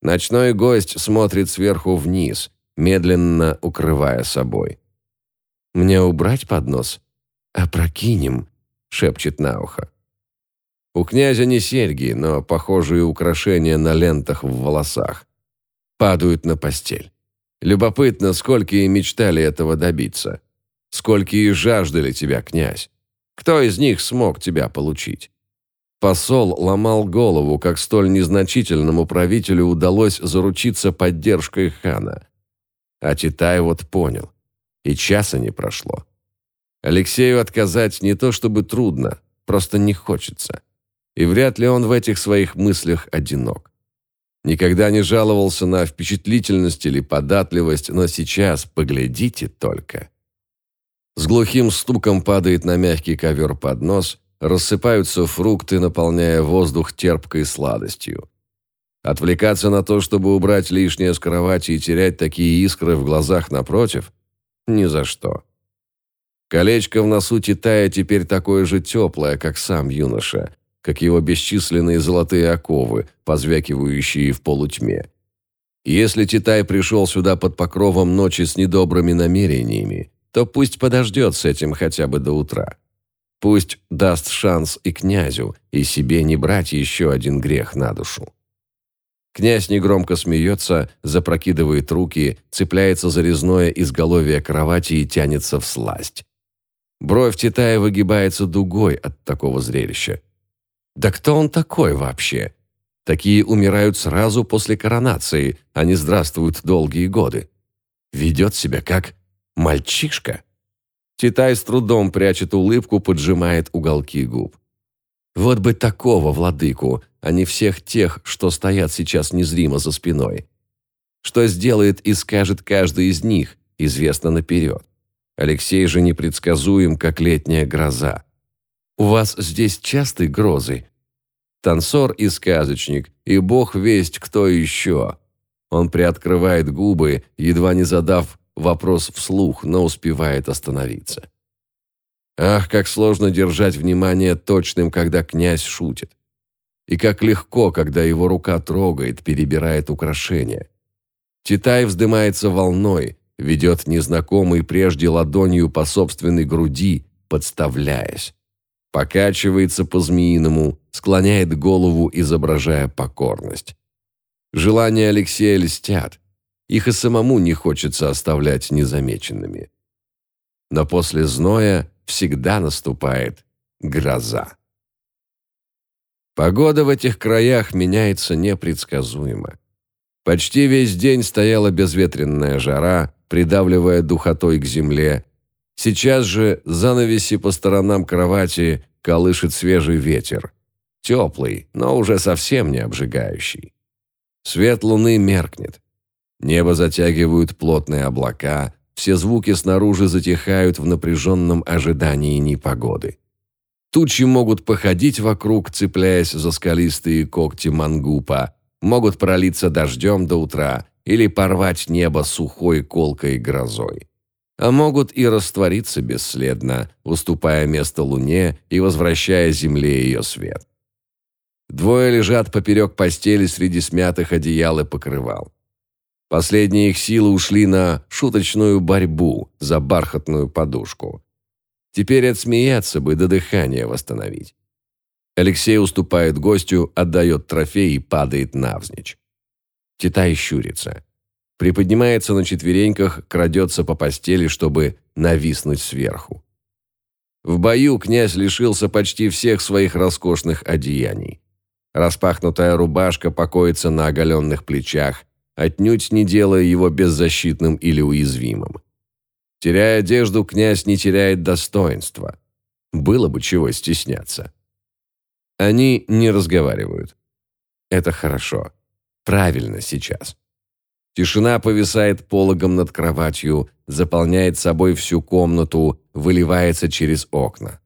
Ночной гость смотрит сверху вниз, медленно укрывая собой. «Мне убрать поднос? Опрокинем», шепчет на ухо. У князя не серьги, но похожие украшения на лентах в волосах. Падают на постель. Любопытно, сколько и мечтали этого добиться. Сколько и жаждали тебя, князь. Кто из них смог тебя получить? Посол ломал голову, как столь незначительному правителю удалось заручиться поддержкой хана. А Титай вот понял. И часа не прошло. Алексею отказать не то чтобы трудно, просто не хочется. И вряд ли он в этих своих мыслях одинок. Никогда не жаловался на впечатлительность или податливость, но сейчас поглядите только. С глухим стуком падает на мягкий ковер под нос, рассыпаются фрукты, наполняя воздух терпкой сладостью. Отвлекаться на то, чтобы убрать лишнее с кровати и терять такие искры в глазах напротив? Ни за что. Колечко в носу Титая теперь такое же теплое, как сам юноша, как его бесчисленные золотые оковы, позвякивающие в полутьме. Если Титай пришел сюда под покровом ночи с недобрыми намерениями, то пусть подождет с этим хотя бы до утра. Пусть даст шанс и князю, и себе не брать еще один грех на душу. Князь негромко смеется, запрокидывает руки, цепляется за резное изголовье кровати и тянется в сласть. Бровь Титая выгибается дугой от такого зрелища. Да кто он такой вообще? Такие умирают сразу после коронации, а не здравствуют долгие годы. Ведет себя как мальчишка. Титай с трудом прячет улыбку, поджимает уголки губ. Вот бы такого владыку, а не всех тех, что стоят сейчас незримо за спиной. Что сделает и скажет каждый из них, известно наперед. Алексей же непредсказуем, как летняя гроза. У вас здесь частые грозы. Танцор и сказочник, и бог весть кто еще. Он приоткрывает губы, едва не задав вопрос вслух, но успевает остановиться. Ах, как сложно держать внимание точным, когда князь шутит. И как легко, когда его рука трогает, перебирает украшения. Титай вздымается волной, ведет незнакомый прежде ладонью по собственной груди, подставляясь. Покачивается по-змеиному, склоняет голову, изображая покорность. Желания Алексея льстят. Их и самому не хочется оставлять незамеченными. Но после зноя всегда наступает гроза. Погода в этих краях меняется непредсказуемо. Почти весь день стояла безветренная жара, придавливая духотой к земле. Сейчас же занавеси по сторонам кровати колышет свежий ветер. Теплый, но уже совсем не обжигающий. Свет луны меркнет. Небо затягивают плотные облака, все звуки снаружи затихают в напряженном ожидании непогоды. Тучи могут походить вокруг, цепляясь за скалистые когти мангупа, могут пролиться дождем до утра или порвать небо сухой колкой грозой. А могут и раствориться бесследно, уступая место луне и возвращая земле ее свет. Двое лежат поперек постели среди смятых одеял и покрывал. Последние их силы ушли на шуточную борьбу за бархатную подушку. Теперь отсмеяться бы, до дыхания восстановить. Алексей уступает гостю, отдает трофей и падает навзничь. Титай щурится. Приподнимается на четвереньках, крадется по постели, чтобы нависнуть сверху. В бою князь лишился почти всех своих роскошных одеяний. Распахнутая рубашка покоится на оголенных плечах, отнюдь не делая его беззащитным или уязвимым. Теряя одежду, князь не теряет достоинства. Было бы чего стесняться. Они не разговаривают. Это хорошо. Правильно сейчас. Тишина повисает пологом над кроватью, заполняет собой всю комнату, выливается через окна.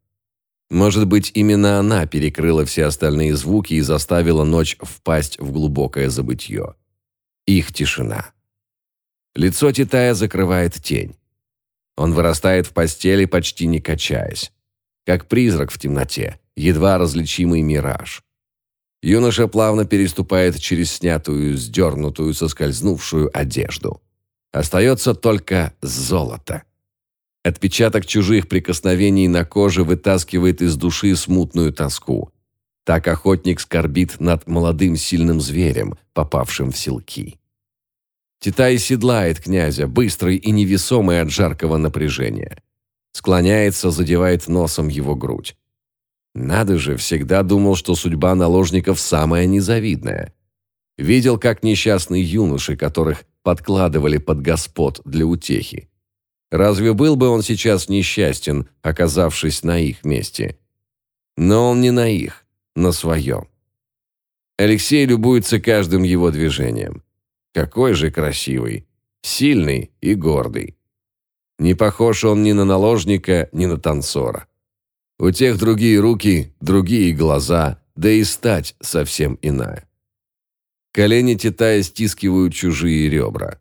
Может быть, именно она перекрыла все остальные звуки и заставила ночь впасть в глубокое забытье. Их тишина. Лицо Титая закрывает тень. Он вырастает в постели, почти не качаясь. Как призрак в темноте, едва различимый мираж. Юноша плавно переступает через снятую, сдернутую, соскользнувшую одежду. Остается только золото. Отпечаток чужих прикосновений на коже вытаскивает из души смутную тоску. Так охотник скорбит над молодым сильным зверем, попавшим в селки. Титай седлает князя, быстрый и невесомый от жаркого напряжения. Склоняется, задевает носом его грудь. Надо же, всегда думал, что судьба наложников самая незавидная. Видел, как несчастные юноши, которых подкладывали под господ для утехи. Разве был бы он сейчас несчастен, оказавшись на их месте? Но он не на их, на своем. Алексей любуется каждым его движением. Какой же красивый, сильный и гордый. Не похож он ни на наложника, ни на танцора. У тех другие руки, другие глаза, да и стать совсем иная. Колени Титая стискивают чужие ребра.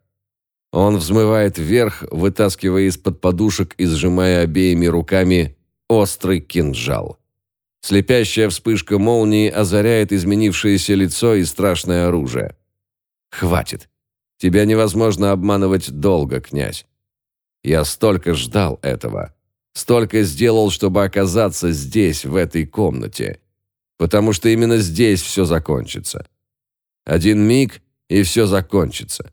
Он взмывает вверх, вытаскивая из-под подушек и сжимая обеими руками острый кинжал. Слепящая вспышка молнии озаряет изменившееся лицо и страшное оружие. «Хватит. Тебя невозможно обманывать долго, князь. Я столько ждал этого. Столько сделал, чтобы оказаться здесь, в этой комнате. Потому что именно здесь все закончится. Один миг, и все закончится.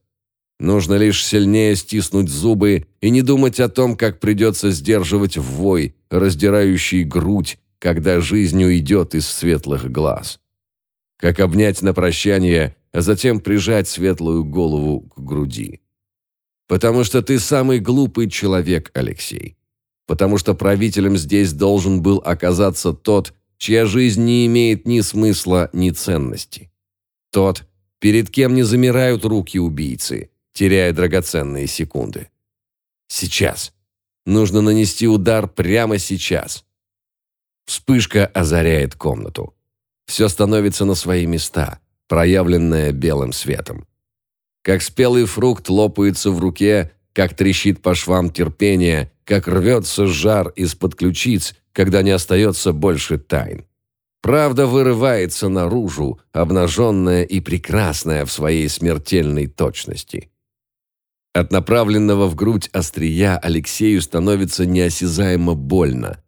Нужно лишь сильнее стиснуть зубы и не думать о том, как придется сдерживать вой, раздирающий грудь, когда жизнь уйдет из светлых глаз. Как обнять на прощание, а затем прижать светлую голову к груди. Потому что ты самый глупый человек, Алексей потому что правителем здесь должен был оказаться тот, чья жизнь не имеет ни смысла, ни ценности. Тот, перед кем не замирают руки убийцы, теряя драгоценные секунды. Сейчас. Нужно нанести удар прямо сейчас. Вспышка озаряет комнату. Все становится на свои места, проявленное белым светом. Как спелый фрукт лопается в руке, как трещит по швам терпение, как рвется жар из-под ключиц, когда не остается больше тайн. Правда вырывается наружу, обнаженная и прекрасная в своей смертельной точности. От направленного в грудь острия Алексею становится неосязаемо больно,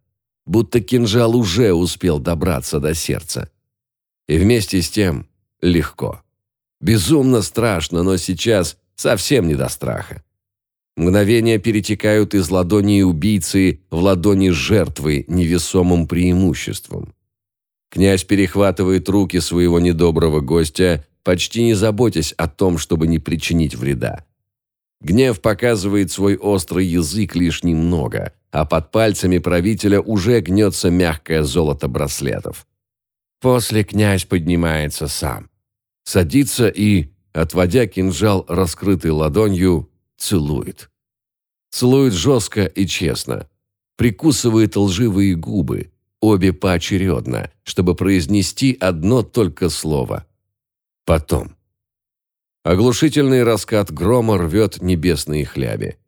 будто кинжал уже успел добраться до сердца. И вместе с тем легко. Безумно страшно, но сейчас совсем не до страха. Мгновения перетекают из ладони убийцы в ладони жертвы невесомым преимуществом. Князь перехватывает руки своего недоброго гостя, почти не заботясь о том, чтобы не причинить вреда. Гнев показывает свой острый язык лишь немного, а под пальцами правителя уже гнется мягкое золото браслетов. После князь поднимается сам. Садится и, отводя кинжал раскрытой ладонью, целует. Целует жестко и честно. Прикусывает лживые губы, обе поочередно, чтобы произнести одно только слово. Потом. Оглушительный раскат грома рвет небесные хляби.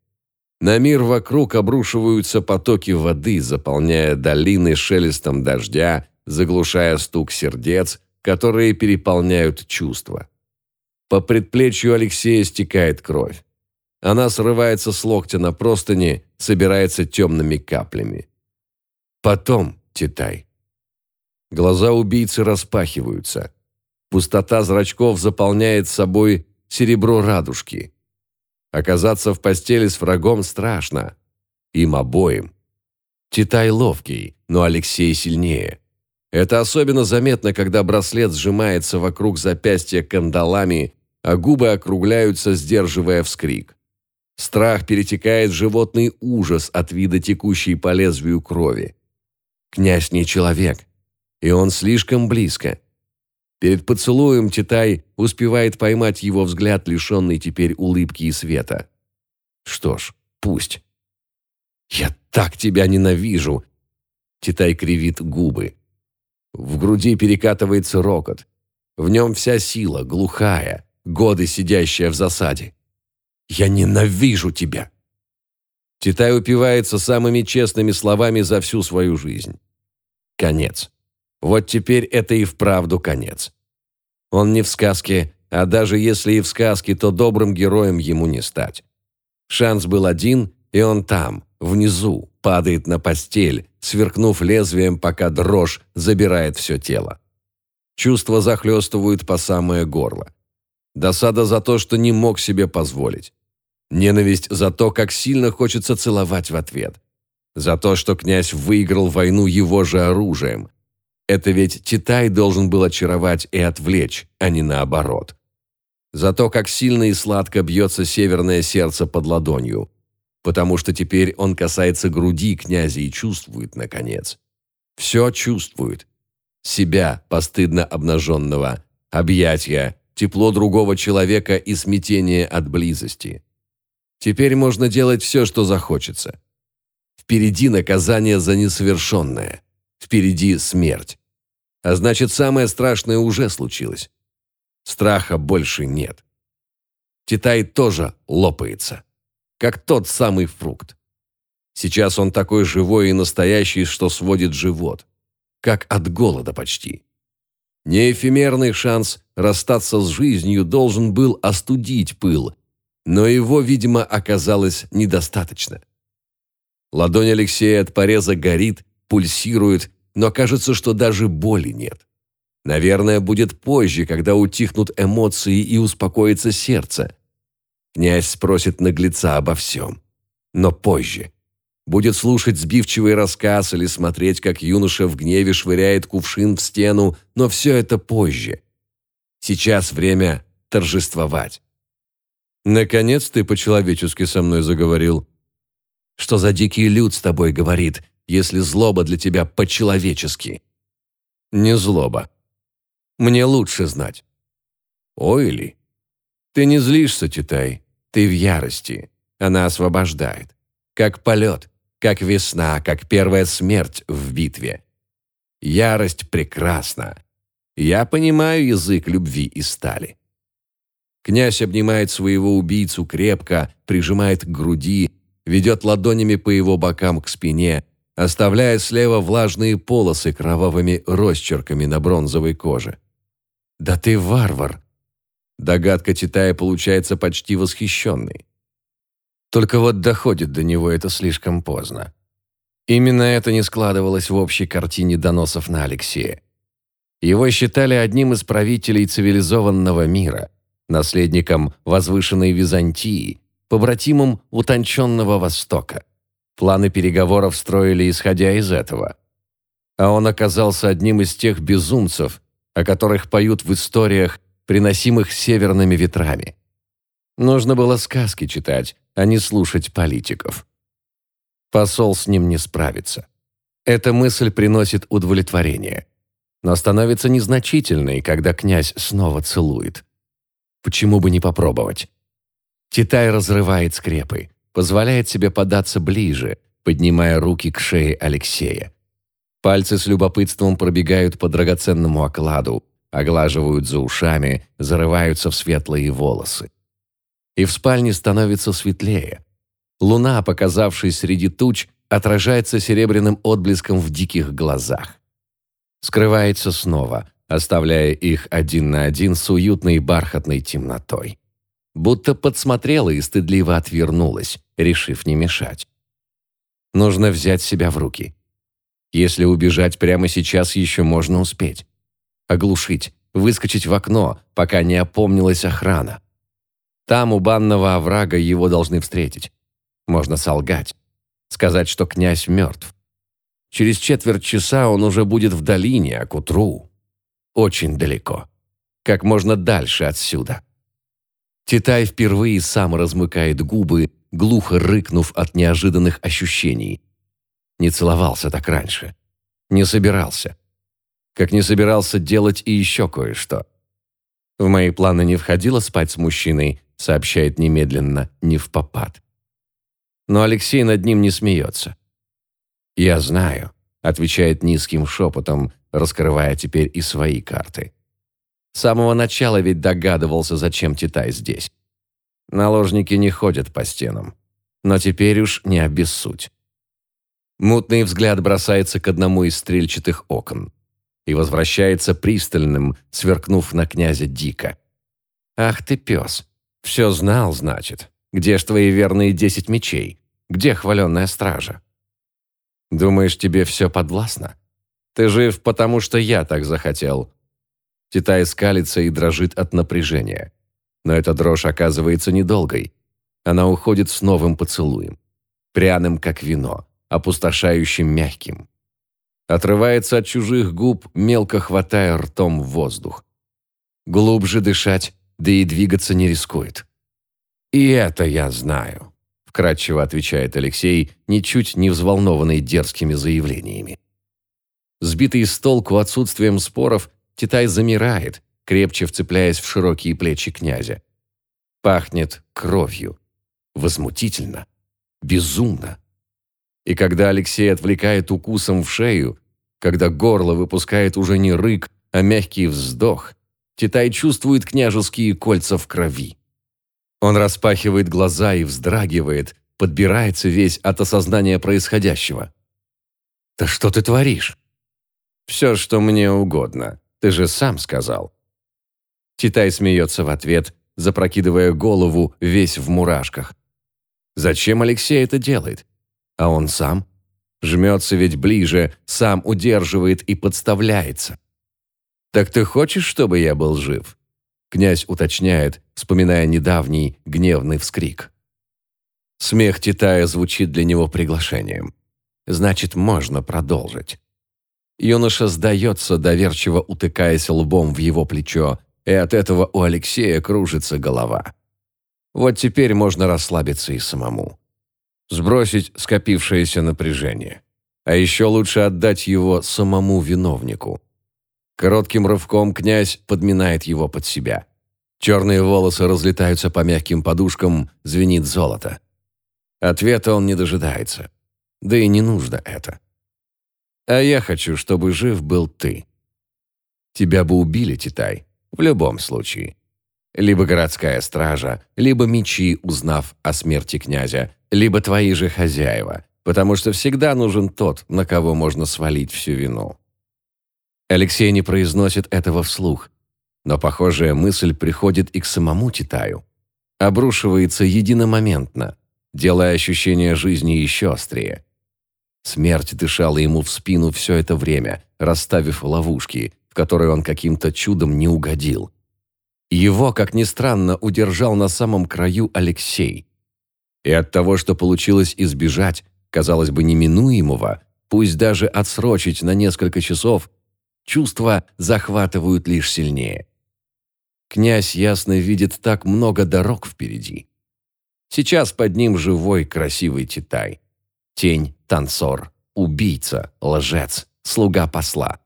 На мир вокруг обрушиваются потоки воды, заполняя долины шелестом дождя, заглушая стук сердец, которые переполняют чувства. По предплечью Алексея стекает кровь. Она срывается с локтя на простыни, собирается темными каплями. Потом, Титай. Глаза убийцы распахиваются. Пустота зрачков заполняет собой серебро радужки. Оказаться в постели с врагом страшно. Им обоим. Титай ловкий, но Алексей сильнее. Это особенно заметно, когда браслет сжимается вокруг запястья кандалами, а губы округляются, сдерживая вскрик. Страх перетекает в животный ужас от вида текущей по лезвию крови. Князь не человек, и он слишком близко. Перед поцелуем Титай успевает поймать его взгляд, лишенный теперь улыбки и света. Что ж, пусть. «Я так тебя ненавижу!» Титай кривит губы. В груди перекатывается рокот. В нем вся сила, глухая, годы сидящая в засаде. Я ненавижу тебя!» Титай упивается самыми честными словами за всю свою жизнь. Конец. Вот теперь это и вправду конец. Он не в сказке, а даже если и в сказке, то добрым героем ему не стать. Шанс был один, и он там, внизу, падает на постель, сверкнув лезвием, пока дрожь забирает все тело. Чувства захлестывают по самое горло. Досада за то, что не мог себе позволить. Ненависть за то, как сильно хочется целовать в ответ. За то, что князь выиграл войну его же оружием. Это ведь Титай должен был очаровать и отвлечь, а не наоборот. Зато как сильно и сладко бьется северное сердце под ладонью, потому что теперь он касается груди князя и чувствует, наконец. Все чувствует. Себя, постыдно обнаженного, объятия, тепло другого человека и смятение от близости. Теперь можно делать все, что захочется. Впереди наказание за несовершенное. Впереди смерть. А значит, самое страшное уже случилось. Страха больше нет. Титай тоже лопается. Как тот самый фрукт. Сейчас он такой живой и настоящий, что сводит живот. Как от голода почти. Неэфемерный шанс расстаться с жизнью должен был остудить пыл, но его, видимо, оказалось недостаточно. Ладонь Алексея от пореза горит, пульсирует, но кажется, что даже боли нет. Наверное, будет позже, когда утихнут эмоции и успокоится сердце. Князь спросит наглеца обо всем. Но позже. Будет слушать сбивчивый рассказ или смотреть, как юноша в гневе швыряет кувшин в стену, но все это позже. Сейчас время торжествовать. «Наконец ты по-человечески со мной заговорил», что за дикий люд с тобой говорит, если злоба для тебя по-человечески? Не злоба. Мне лучше знать. Ой ли. Ты не злишься, Титай. Ты в ярости. Она освобождает. Как полет, как весна, как первая смерть в битве. Ярость прекрасна. Я понимаю язык любви и стали. Князь обнимает своего убийцу крепко, прижимает к груди, ведет ладонями по его бокам к спине, оставляя слева влажные полосы кровавыми росчерками на бронзовой коже. «Да ты варвар!» Догадка Титая получается почти восхищенной. Только вот доходит до него это слишком поздно. Именно это не складывалось в общей картине доносов на Алексея. Его считали одним из правителей цивилизованного мира, наследником возвышенной Византии, побратимом утонченного Востока. Планы переговоров строили исходя из этого. А он оказался одним из тех безумцев, о которых поют в историях, приносимых северными ветрами. Нужно было сказки читать, а не слушать политиков. Посол с ним не справится. Эта мысль приносит удовлетворение, но становится незначительной, когда князь снова целует. Почему бы не попробовать? Титай разрывает скрепы, позволяет себе податься ближе, поднимая руки к шее Алексея. Пальцы с любопытством пробегают по драгоценному окладу, оглаживают за ушами, зарываются в светлые волосы. И в спальне становится светлее. Луна, показавшись среди туч, отражается серебряным отблеском в диких глазах. Скрывается снова, оставляя их один на один с уютной бархатной темнотой будто подсмотрела и стыдливо отвернулась, решив не мешать. Нужно взять себя в руки. Если убежать прямо сейчас, еще можно успеть. Оглушить, выскочить в окно, пока не опомнилась охрана. Там, у банного оврага, его должны встретить. Можно солгать. Сказать, что князь мертв. Через четверть часа он уже будет в долине, а к утру... Очень далеко. Как можно дальше отсюда. Титай впервые сам размыкает губы, глухо рыкнув от неожиданных ощущений. Не целовался так раньше. Не собирался. Как не собирался делать и еще кое-что. В мои планы не входило спать с мужчиной, сообщает немедленно, не в попад. Но Алексей над ним не смеется. «Я знаю», — отвечает низким шепотом, раскрывая теперь и свои карты. С самого начала ведь догадывался, зачем Титай здесь. Наложники не ходят по стенам. Но теперь уж не обессудь. Мутный взгляд бросается к одному из стрельчатых окон и возвращается пристальным, сверкнув на князя дико. «Ах ты, пес! Все знал, значит. Где ж твои верные десять мечей? Где хваленная стража?» «Думаешь, тебе все подвластно? Ты жив, потому что я так захотел, Титай скалится и дрожит от напряжения. Но эта дрожь оказывается недолгой. Она уходит с новым поцелуем. Пряным, как вино, опустошающим мягким. Отрывается от чужих губ, мелко хватая ртом в воздух. Глубже дышать, да и двигаться не рискует. «И это я знаю», – вкратчиво отвечает Алексей, ничуть не взволнованный дерзкими заявлениями. Сбитый с толку отсутствием споров, Титай замирает, крепче вцепляясь в широкие плечи князя. Пахнет кровью. Возмутительно. Безумно. И когда Алексей отвлекает укусом в шею, когда горло выпускает уже не рык, а мягкий вздох, Титай чувствует княжеские кольца в крови. Он распахивает глаза и вздрагивает, подбирается весь от осознания происходящего. «Да что ты творишь?» «Все, что мне угодно. Ты же сам сказал». Титай смеется в ответ, запрокидывая голову весь в мурашках. Зачем Алексей это делает? А он сам? Жмется ведь ближе, сам удерживает и подставляется. «Так ты хочешь, чтобы я был жив?» Князь уточняет, вспоминая недавний гневный вскрик. Смех Титая звучит для него приглашением. Значит, можно продолжить. Юноша сдается, доверчиво утыкаясь лбом в его плечо, и от этого у Алексея кружится голова. Вот теперь можно расслабиться и самому. Сбросить скопившееся напряжение. А еще лучше отдать его самому виновнику. Коротким рывком князь подминает его под себя. Черные волосы разлетаются по мягким подушкам, звенит золото. Ответа он не дожидается. Да и не нужно это. А я хочу, чтобы жив был ты. Тебя бы убили, Титай, в любом случае. Либо городская стража, либо мечи, узнав о смерти князя, либо твои же хозяева, потому что всегда нужен тот, на кого можно свалить всю вину. Алексей не произносит этого вслух, но похожая мысль приходит и к самому Титаю. Обрушивается единомоментно, делая ощущение жизни еще острее. Смерть дышала ему в спину все это время, расставив ловушки, в которые он каким-то чудом не угодил. Его, как ни странно, удержал на самом краю Алексей. И от того, что получилось избежать, казалось бы, неминуемого, пусть даже отсрочить на несколько часов, чувства захватывают лишь сильнее. Князь ясно видит так много дорог впереди. Сейчас под ним живой красивый Титай. Тень, танцор, убийца, лжец, слуга посла.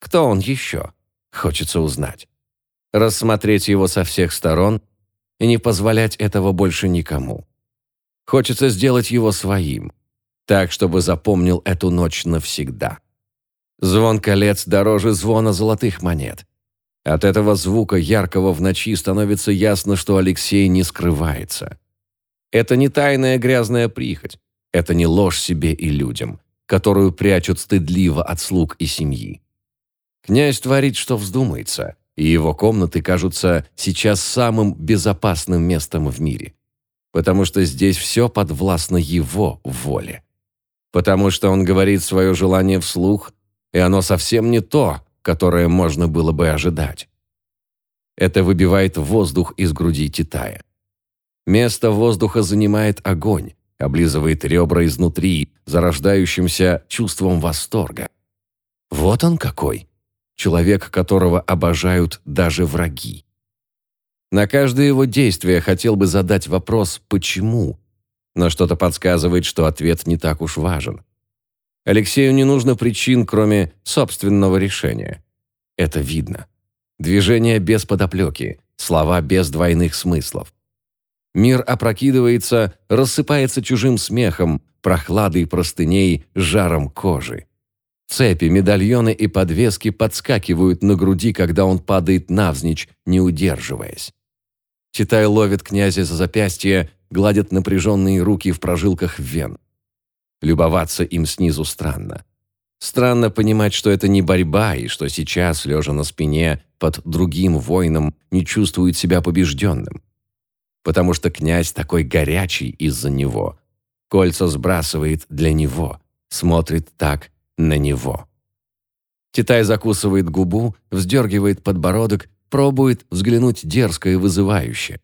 Кто он еще? Хочется узнать. Рассмотреть его со всех сторон и не позволять этого больше никому. Хочется сделать его своим, так, чтобы запомнил эту ночь навсегда. Звон колец дороже звона золотых монет. От этого звука яркого в ночи становится ясно, что Алексей не скрывается. Это не тайная грязная прихоть. Это не ложь себе и людям, которую прячут стыдливо от слуг и семьи. Князь творит, что вздумается, и его комнаты кажутся сейчас самым безопасным местом в мире. Потому что здесь все подвластно его воле. Потому что он говорит свое желание вслух, и оно совсем не то, которое можно было бы ожидать. Это выбивает воздух из груди Титая. Место воздуха занимает огонь, облизывает ребра изнутри, зарождающимся чувством восторга. Вот он какой! Человек, которого обожают даже враги. На каждое его действие хотел бы задать вопрос «почему?», но что-то подсказывает, что ответ не так уж важен. Алексею не нужно причин, кроме собственного решения. Это видно. Движение без подоплеки, слова без двойных смыслов. Мир опрокидывается, рассыпается чужим смехом, прохладой простыней, жаром кожи. Цепи, медальоны и подвески подскакивают на груди, когда он падает навзничь, не удерживаясь. Читай ловит князя за запястье, гладит напряженные руки в прожилках вен. Любоваться им снизу странно. Странно понимать, что это не борьба, и что сейчас, лежа на спине, под другим воином, не чувствует себя побежденным. Потому что князь такой горячий из-за него. Кольца сбрасывает для него, смотрит так на него. Титай закусывает губу, вздергивает подбородок, пробует взглянуть дерзко и вызывающе.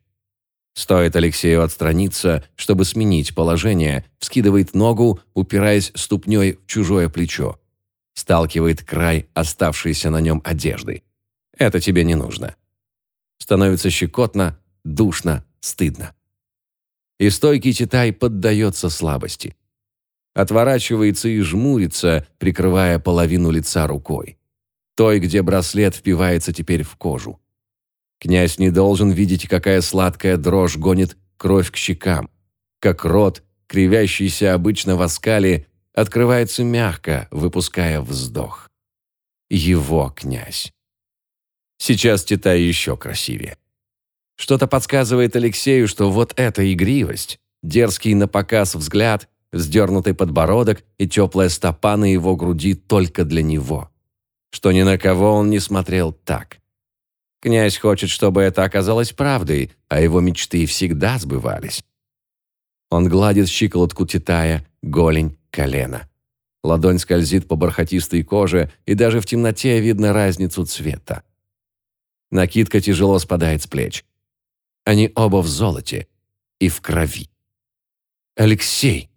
Стоит Алексею отстраниться, чтобы сменить положение, вскидывает ногу, упираясь ступней в чужое плечо. сталкивает край оставшейся на нем одежды. Это тебе не нужно. Становится щекотно, душно, стыдно. И стойкий Титай поддается слабости. Отворачивается и жмурится, прикрывая половину лица рукой. Той, где браслет впивается теперь в кожу. Князь не должен видеть, какая сладкая дрожь гонит кровь к щекам, как рот, кривящийся обычно в оскале, открывается мягко, выпуская вздох. Его князь. Сейчас Титай еще красивее. Что-то подсказывает Алексею, что вот эта игривость, дерзкий напоказ взгляд, вздернутый подбородок и теплая стопа на его груди только для него. Что ни на кого он не смотрел так. Князь хочет, чтобы это оказалось правдой, а его мечты всегда сбывались. Он гладит щиколотку Титая, голень, колено. Ладонь скользит по бархатистой коже, и даже в темноте видно разницу цвета. Накидка тяжело спадает с плеч. Они оба в золоте и в крови. «Алексей!»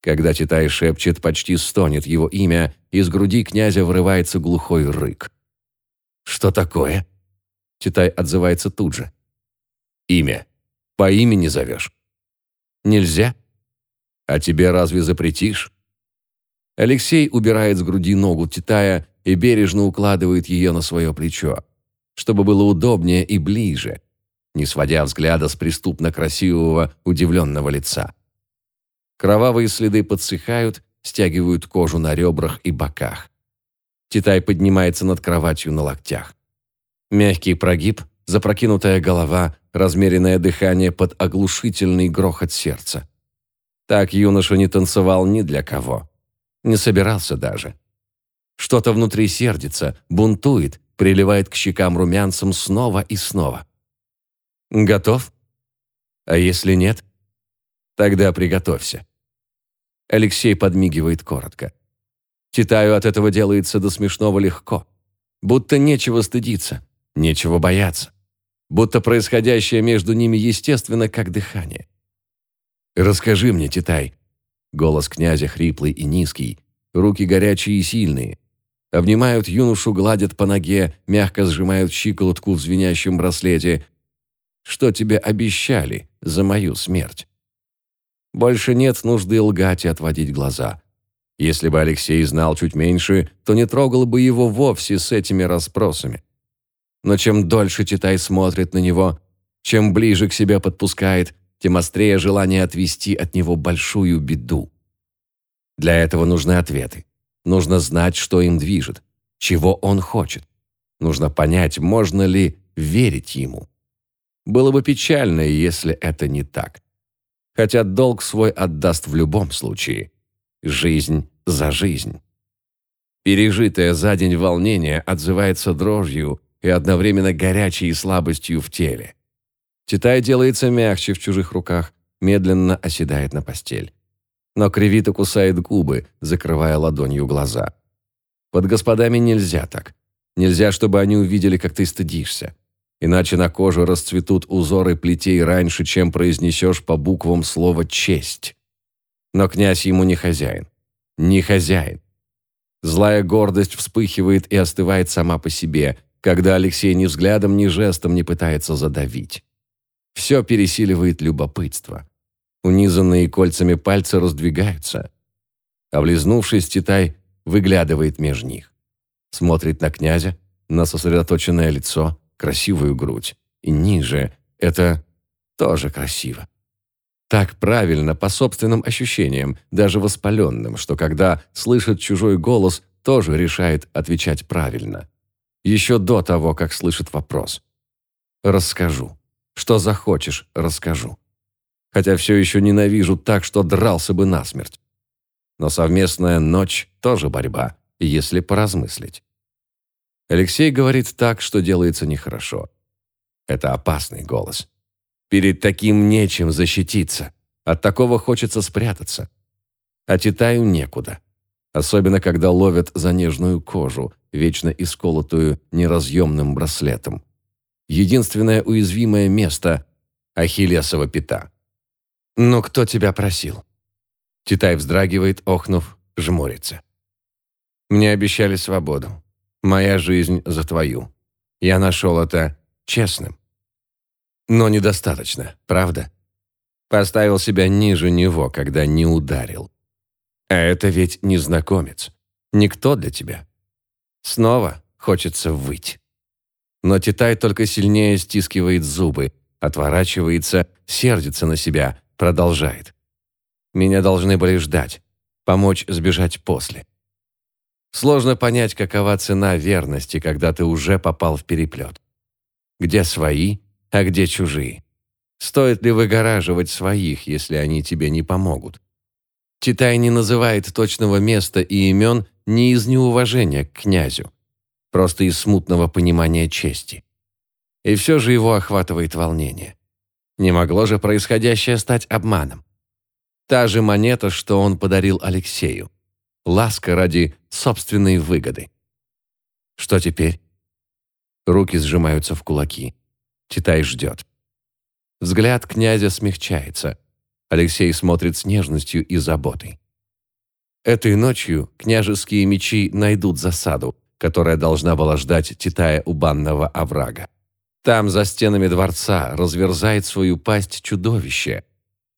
Когда Титай шепчет, почти стонет его имя, из груди князя вырывается глухой рык. «Что такое?» Титай отзывается тут же. «Имя. По имени зовешь?» «Нельзя?» «А тебе разве запретишь?» Алексей убирает с груди ногу Титая и бережно укладывает ее на свое плечо чтобы было удобнее и ближе, не сводя взгляда с преступно красивого, удивленного лица. Кровавые следы подсыхают, стягивают кожу на ребрах и боках. Титай поднимается над кроватью на локтях. Мягкий прогиб, запрокинутая голова, размеренное дыхание под оглушительный грохот сердца. Так юноша не танцевал ни для кого. Не собирался даже. Что-то внутри сердится, бунтует, приливает к щекам румянцем снова и снова. Готов? А если нет? Тогда приготовься. Алексей подмигивает коротко. Титаю от этого делается до смешного легко. Будто нечего стыдиться, нечего бояться. Будто происходящее между ними естественно, как дыхание. «Расскажи мне, Титай». Голос князя хриплый и низкий, руки горячие и сильные, Обнимают юношу, гладят по ноге, мягко сжимают щиколотку в звенящем браслете. Что тебе обещали за мою смерть? Больше нет нужды лгать и отводить глаза. Если бы Алексей знал чуть меньше, то не трогал бы его вовсе с этими расспросами. Но чем дольше Титай смотрит на него, чем ближе к себе подпускает, тем острее желание отвести от него большую беду. Для этого нужны ответы. Нужно знать, что им движет, чего он хочет. Нужно понять, можно ли верить ему. Было бы печально, если это не так. Хотя долг свой отдаст в любом случае. Жизнь за жизнь. Пережитое за день волнение отзывается дрожью и одновременно горячей слабостью в теле. Титай делается мягче в чужих руках, медленно оседает на постель но кривит и кусает губы, закрывая ладонью глаза. Под господами нельзя так. Нельзя, чтобы они увидели, как ты стыдишься. Иначе на коже расцветут узоры плетей раньше, чем произнесешь по буквам слово «честь». Но князь ему не хозяин. Не хозяин. Злая гордость вспыхивает и остывает сама по себе, когда Алексей ни взглядом, ни жестом не пытается задавить. Все пересиливает любопытство. Унизанные кольцами пальцы раздвигаются. Облизнувшись, Титай выглядывает меж них. Смотрит на князя, на сосредоточенное лицо, красивую грудь. И ниже это тоже красиво. Так правильно, по собственным ощущениям, даже воспаленным, что когда слышит чужой голос, тоже решает отвечать правильно. Еще до того, как слышит вопрос. «Расскажу. Что захочешь, расскажу хотя все еще ненавижу так, что дрался бы насмерть. Но совместная ночь тоже борьба, если поразмыслить. Алексей говорит так, что делается нехорошо. Это опасный голос. Перед таким нечем защититься. От такого хочется спрятаться. А Титаю некуда. Особенно, когда ловят за нежную кожу, вечно исколотую неразъемным браслетом. Единственное уязвимое место – Ахиллесова пята. «Ну, кто тебя просил?» Титай вздрагивает, охнув, жмурится. Мне обещали свободу. Моя жизнь за твою. Я нашел это честным. Но недостаточно, правда? Поставил себя ниже него, когда не ударил. А это ведь незнакомец. Никто для тебя. Снова хочется выть. Но Титай только сильнее стискивает зубы, отворачивается, сердится на себя, продолжает. Меня должны были ждать, помочь сбежать после. Сложно понять, какова цена верности, когда ты уже попал в переплет. Где свои, а где чужие? Стоит ли выгораживать своих, если они тебе не помогут? Титай не называет точного места и имен не из неуважения к князю, просто из смутного понимания чести. И все же его охватывает волнение. Не могло же происходящее стать обманом. Та же монета, что он подарил Алексею. Ласка ради собственной выгоды. Что теперь? Руки сжимаются в кулаки. Титай ждет. Взгляд князя смягчается. Алексей смотрит с нежностью и заботой. Этой ночью княжеские мечи найдут засаду, которая должна была ждать Титая у банного оврага. Там, за стенами дворца, разверзает свою пасть чудовище.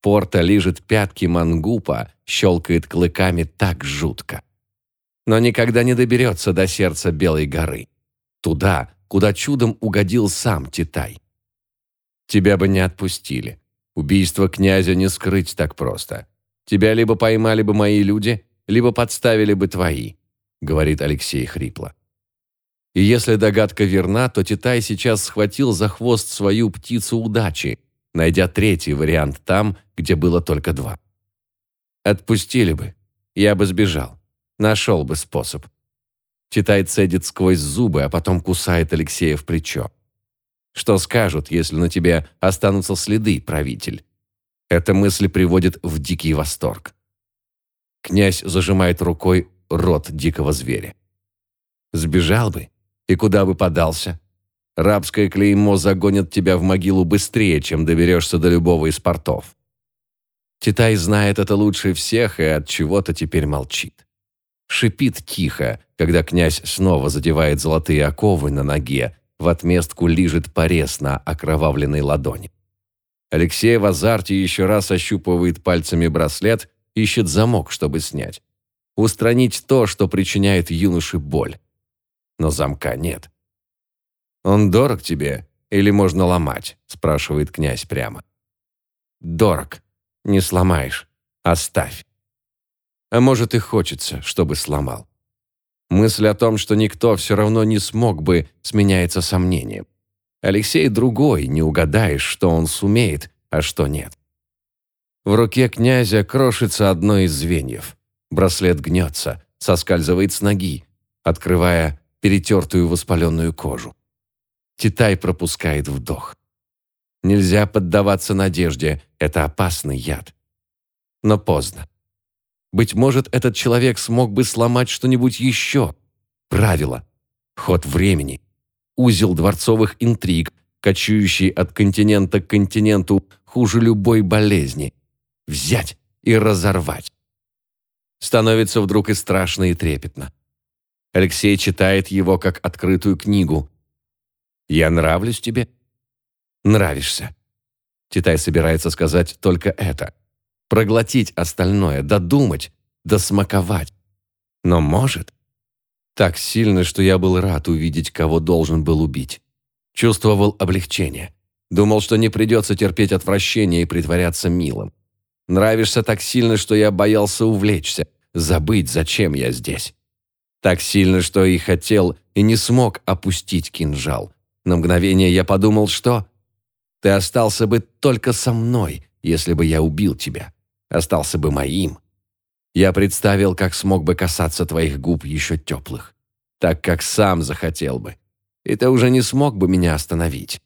Порта лижет пятки мангупа, щелкает клыками так жутко. Но никогда не доберется до сердца Белой горы. Туда, куда чудом угодил сам Титай. Тебя бы не отпустили. Убийство князя не скрыть так просто. Тебя либо поймали бы мои люди, либо подставили бы твои», — говорит Алексей хрипло. И если догадка верна, то Титай сейчас схватил за хвост свою птицу удачи, найдя третий вариант там, где было только два. Отпустили бы, я бы сбежал, нашел бы способ. Титай цедит сквозь зубы, а потом кусает Алексея в плечо. Что скажут, если на тебе останутся следы, правитель? Эта мысль приводит в дикий восторг. Князь зажимает рукой рот дикого зверя. Сбежал бы, и куда бы подался? Рабское клеймо загонит тебя в могилу быстрее, чем доберешься до любого из портов. Титай знает это лучше всех и от чего-то теперь молчит. Шипит тихо, когда князь снова задевает золотые оковы на ноге, в отместку лижет порез на окровавленной ладони. Алексей в азарте еще раз ощупывает пальцами браслет, ищет замок, чтобы снять. Устранить то, что причиняет юноше боль. Но замка нет. «Он дорог тебе или можно ломать?» – спрашивает князь прямо. «Дорог. Не сломаешь. Оставь». А может и хочется, чтобы сломал. Мысль о том, что никто все равно не смог бы, сменяется сомнением. Алексей другой, не угадаешь, что он сумеет, а что нет. В руке князя крошится одно из звеньев. Браслет гнется, соскальзывает с ноги, открывая перетертую воспаленную кожу. Титай пропускает вдох. Нельзя поддаваться надежде, это опасный яд. Но поздно. Быть может, этот человек смог бы сломать что-нибудь еще. Правило. Ход времени. Узел дворцовых интриг, кочующий от континента к континенту хуже любой болезни. Взять и разорвать. Становится вдруг и страшно, и трепетно. Алексей читает его как открытую книгу. «Я нравлюсь тебе?» «Нравишься». Титай собирается сказать только это – проглотить остальное, додумать, досмаковать. Но может. Так сильно, что я был рад увидеть, кого должен был убить. Чувствовал облегчение. Думал, что не придется терпеть отвращение и притворяться милым. Нравишься так сильно, что я боялся увлечься, забыть, зачем я здесь. Так сильно, что и хотел, и не смог опустить кинжал. На мгновение я подумал, что... Ты остался бы только со мной, если бы я убил тебя остался бы моим. Я представил, как смог бы касаться твоих губ еще теплых, так как сам захотел бы, и ты уже не смог бы меня остановить.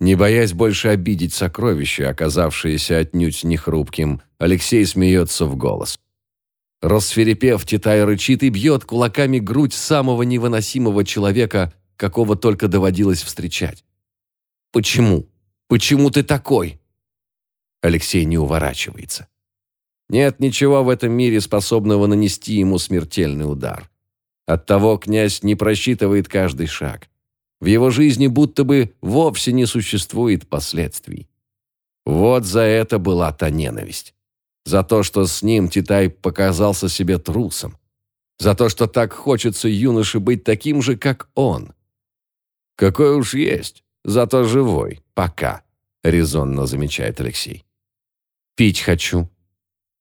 Не боясь больше обидеть сокровище, оказавшееся отнюдь не хрупким, Алексей смеется в голос. Рассверепев, Титай рычит и бьет кулаками грудь самого невыносимого человека, какого только доводилось встречать. «Почему? Почему ты такой?» Алексей не уворачивается. Нет ничего в этом мире, способного нанести ему смертельный удар. Оттого князь не просчитывает каждый шаг. В его жизни будто бы вовсе не существует последствий. Вот за это была та ненависть. За то, что с ним Титай показался себе трусом. За то, что так хочется юноше быть таким же, как он. «Какой уж есть, зато живой, пока», — резонно замечает Алексей. «Пить хочу».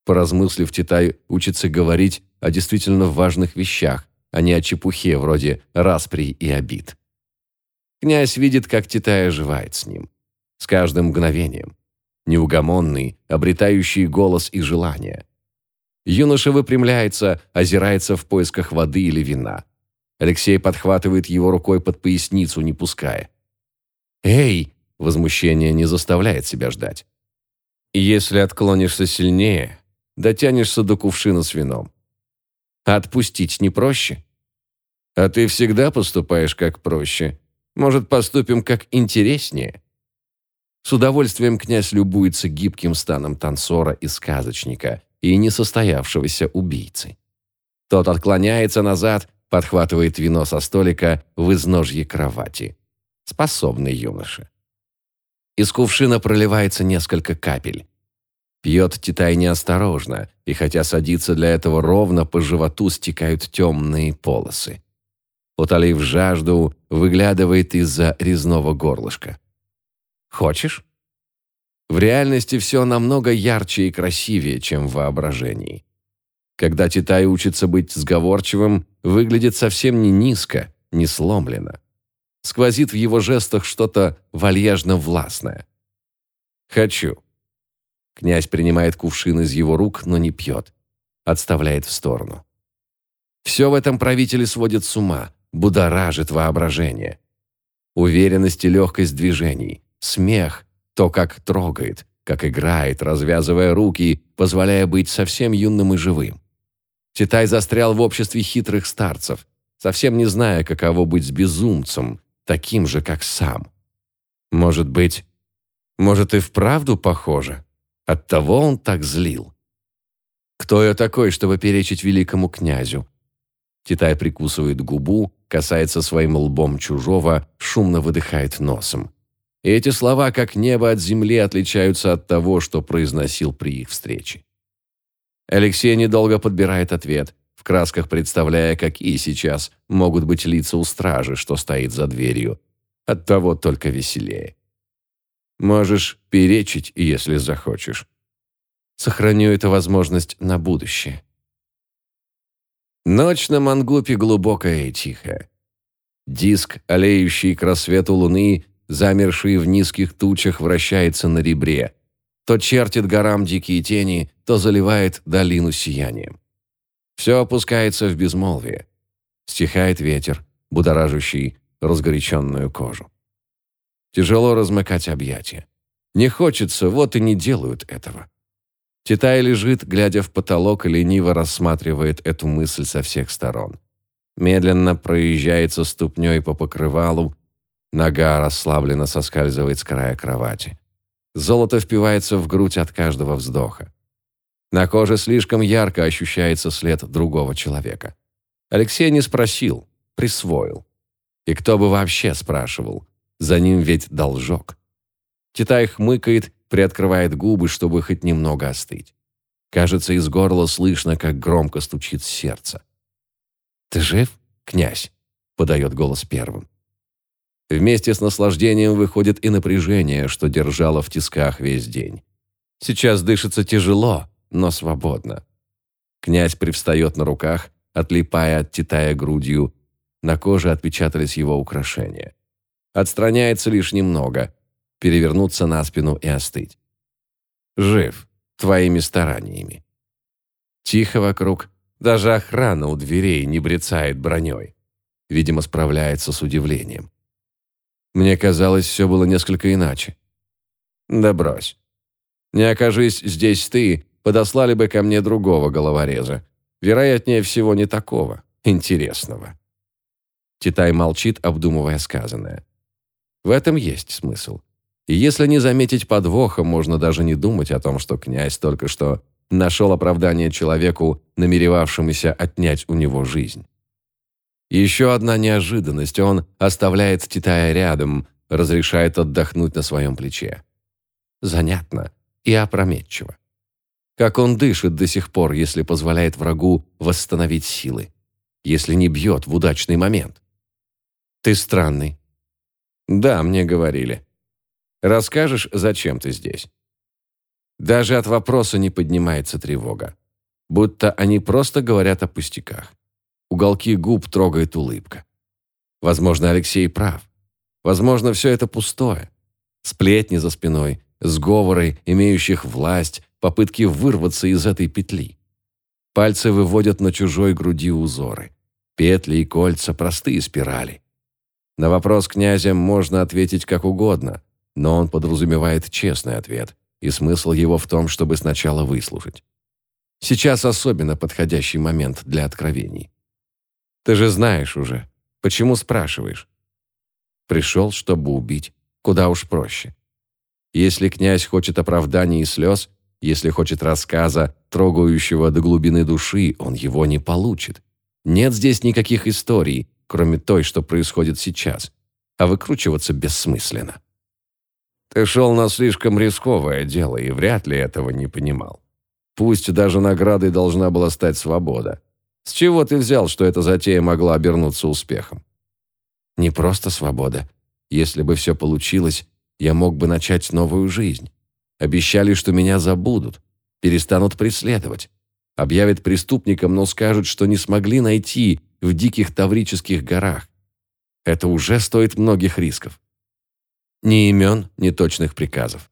Поразмыслив, Титай учится говорить о действительно важных вещах, а не о чепухе вроде распри и обид. Князь видит, как Титай оживает с ним. С каждым мгновением. Неугомонный, обретающий голос и желание. Юноша выпрямляется, озирается в поисках воды или вина. Алексей подхватывает его рукой под поясницу, не пуская. «Эй!» – возмущение не заставляет себя ждать. «Если отклонишься сильнее, дотянешься до кувшина с вином. отпустить не проще?» «А ты всегда поступаешь как проще. Может, поступим как интереснее?» С удовольствием князь любуется гибким станом танцора и сказочника и несостоявшегося убийцы. Тот отклоняется назад, подхватывает вино со столика в изножье кровати. Способный юноша. Из кувшина проливается несколько капель. Пьет Титай неосторожно, и хотя садится для этого ровно, по животу стекают темные полосы. Утолив жажду, выглядывает из-за резного горлышка. Хочешь? В реальности все намного ярче и красивее, чем в воображении. Когда Титай учится быть сговорчивым, выглядит совсем не низко, не сломленно. Сквозит в его жестах что-то вальяжно-властное. «Хочу». Князь принимает кувшин из его рук, но не пьет. Отставляет в сторону. Все в этом правителе сводит с ума, будоражит воображение. Уверенность и легкость движений, Смех, то, как трогает, как играет, развязывая руки, позволяя быть совсем юным и живым. Титай застрял в обществе хитрых старцев, совсем не зная, каково быть с безумцем, таким же, как сам. Может быть, может и вправду похоже. Оттого он так злил. Кто я такой, чтобы перечить великому князю? Титай прикусывает губу, касается своим лбом чужого, шумно выдыхает носом. И эти слова, как небо от земли, отличаются от того, что произносил при их встрече. Алексей недолго подбирает ответ, в красках представляя, какие сейчас могут быть лица у стражи, что стоит за дверью. Оттого только веселее. Можешь перечить, если захочешь. Сохраню эту возможность на будущее. Ночь на Мангупе глубокая и тихая. Диск, олеющий к рассвету луны, замерший в низких тучах, вращается на ребре. То чертит горам дикие тени, то заливает долину сиянием. Все опускается в безмолвие. Стихает ветер, будоражащий разгоряченную кожу. Тяжело размыкать объятия. Не хочется, вот и не делают этого. Титай лежит, глядя в потолок, и лениво рассматривает эту мысль со всех сторон. Медленно проезжается ступней по покрывалу, Нога расслабленно соскальзывает с края кровати. Золото впивается в грудь от каждого вздоха. На коже слишком ярко ощущается след другого человека. Алексей не спросил, присвоил. И кто бы вообще спрашивал? За ним ведь должок. Китай хмыкает, приоткрывает губы, чтобы хоть немного остыть. Кажется, из горла слышно, как громко стучит сердце. «Ты жив, князь?» — подает голос первым. Вместе с наслаждением выходит и напряжение, что держало в тисках весь день. Сейчас дышится тяжело, но свободно. Князь привстает на руках, отлипая от Титая грудью. На коже отпечатались его украшения. Отстраняется лишь немного, перевернуться на спину и остыть. Жив, твоими стараниями. Тихо вокруг, даже охрана у дверей не брецает броней. Видимо, справляется с удивлением. Мне казалось, все было несколько иначе. Да брось. Не окажись здесь ты, подослали бы ко мне другого головореза. Вероятнее всего, не такого, интересного. Титай молчит, обдумывая сказанное. В этом есть смысл. И если не заметить подвоха, можно даже не думать о том, что князь только что нашел оправдание человеку, намеревавшемуся отнять у него жизнь. Еще одна неожиданность. Он оставляет Титая рядом, разрешает отдохнуть на своем плече. Занятно и опрометчиво. Как он дышит до сих пор, если позволяет врагу восстановить силы? Если не бьет в удачный момент? Ты странный. Да, мне говорили. Расскажешь, зачем ты здесь? Даже от вопроса не поднимается тревога. Будто они просто говорят о пустяках. Уголки губ трогает улыбка. Возможно, Алексей прав. Возможно, все это пустое. Сплетни за спиной, сговоры, имеющих власть, попытки вырваться из этой петли. Пальцы выводят на чужой груди узоры. Петли и кольца – простые спирали. На вопрос князя можно ответить как угодно, но он подразумевает честный ответ, и смысл его в том, чтобы сначала выслушать. Сейчас особенно подходящий момент для откровений. Ты же знаешь уже. Почему спрашиваешь? Пришел, чтобы убить. Куда уж проще. Если князь хочет оправданий и слез, если хочет рассказа, трогающего до глубины души, он его не получит. Нет здесь никаких историй, кроме той, что происходит сейчас. А выкручиваться бессмысленно. Ты шел на слишком рисковое дело и вряд ли этого не понимал. Пусть даже наградой должна была стать свобода. С чего ты взял, что эта затея могла обернуться успехом? Не просто свобода. Если бы все получилось, я мог бы начать новую жизнь. Обещали, что меня забудут, перестанут преследовать. Объявят преступником, но скажут, что не смогли найти в диких Таврических горах. Это уже стоит многих рисков. Ни имен, ни точных приказов.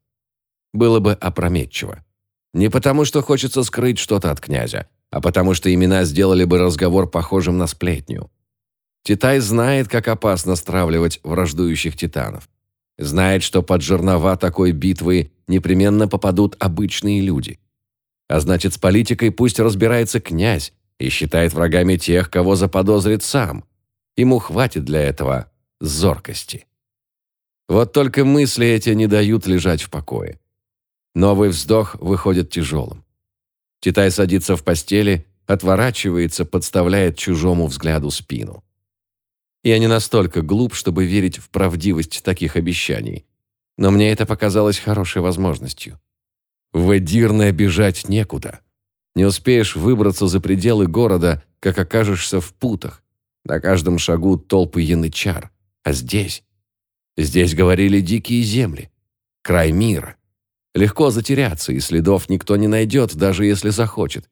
Было бы опрометчиво. Не потому, что хочется скрыть что-то от князя, а потому что имена сделали бы разговор похожим на сплетню. Титай знает, как опасно стравливать враждующих титанов. Знает, что под жернова такой битвы непременно попадут обычные люди. А значит, с политикой пусть разбирается князь и считает врагами тех, кого заподозрит сам. Ему хватит для этого зоркости. Вот только мысли эти не дают лежать в покое. Новый вздох выходит тяжелым. Титай садится в постели, отворачивается, подставляет чужому взгляду спину. Я не настолько глуп, чтобы верить в правдивость таких обещаний, но мне это показалось хорошей возможностью. В Эдирное бежать некуда. Не успеешь выбраться за пределы города, как окажешься в путах. На каждом шагу толпы янычар. А здесь Здесь говорили дикие земли, край мира. Легко затеряться, и следов никто не найдет, даже если захочет.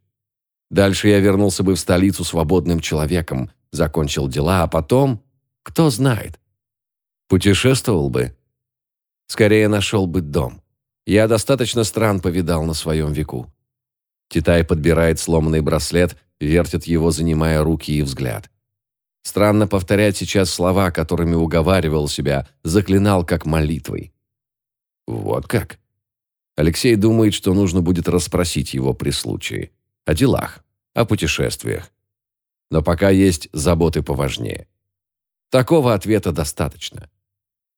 Дальше я вернулся бы в столицу свободным человеком, закончил дела, а потом, кто знает. Путешествовал бы. Скорее нашел бы дом. Я достаточно стран повидал на своем веку. Китай подбирает сломанный браслет, вертит его, занимая руки и взгляд. Странно повторять сейчас слова, которыми уговаривал себя, заклинал как молитвой. Вот как? Алексей думает, что нужно будет расспросить его при случае. О делах, о путешествиях. Но пока есть заботы поважнее. Такого ответа достаточно.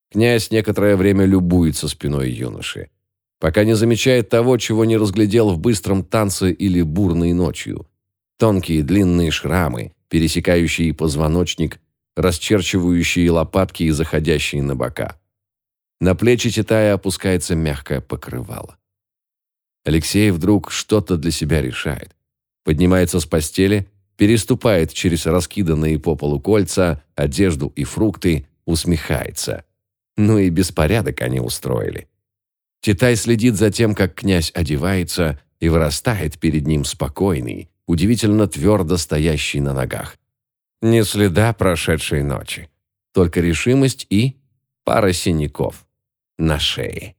Князь некоторое время любуется спиной юноши, пока не замечает того, чего не разглядел в быстром танце или бурной ночью. Тонкие длинные шрамы, пересекающие позвоночник, расчерчивающие лопатки и заходящие на бока. На плечи Титая опускается мягкое покрывало. Алексей вдруг что-то для себя решает. Поднимается с постели, переступает через раскиданные по полу кольца, одежду и фрукты, усмехается. Ну и беспорядок они устроили. Титай следит за тем, как князь одевается, и вырастает перед ним спокойный, удивительно твердо стоящий на ногах. Ни следа прошедшей ночи. Только решимость и пара синяков на шее.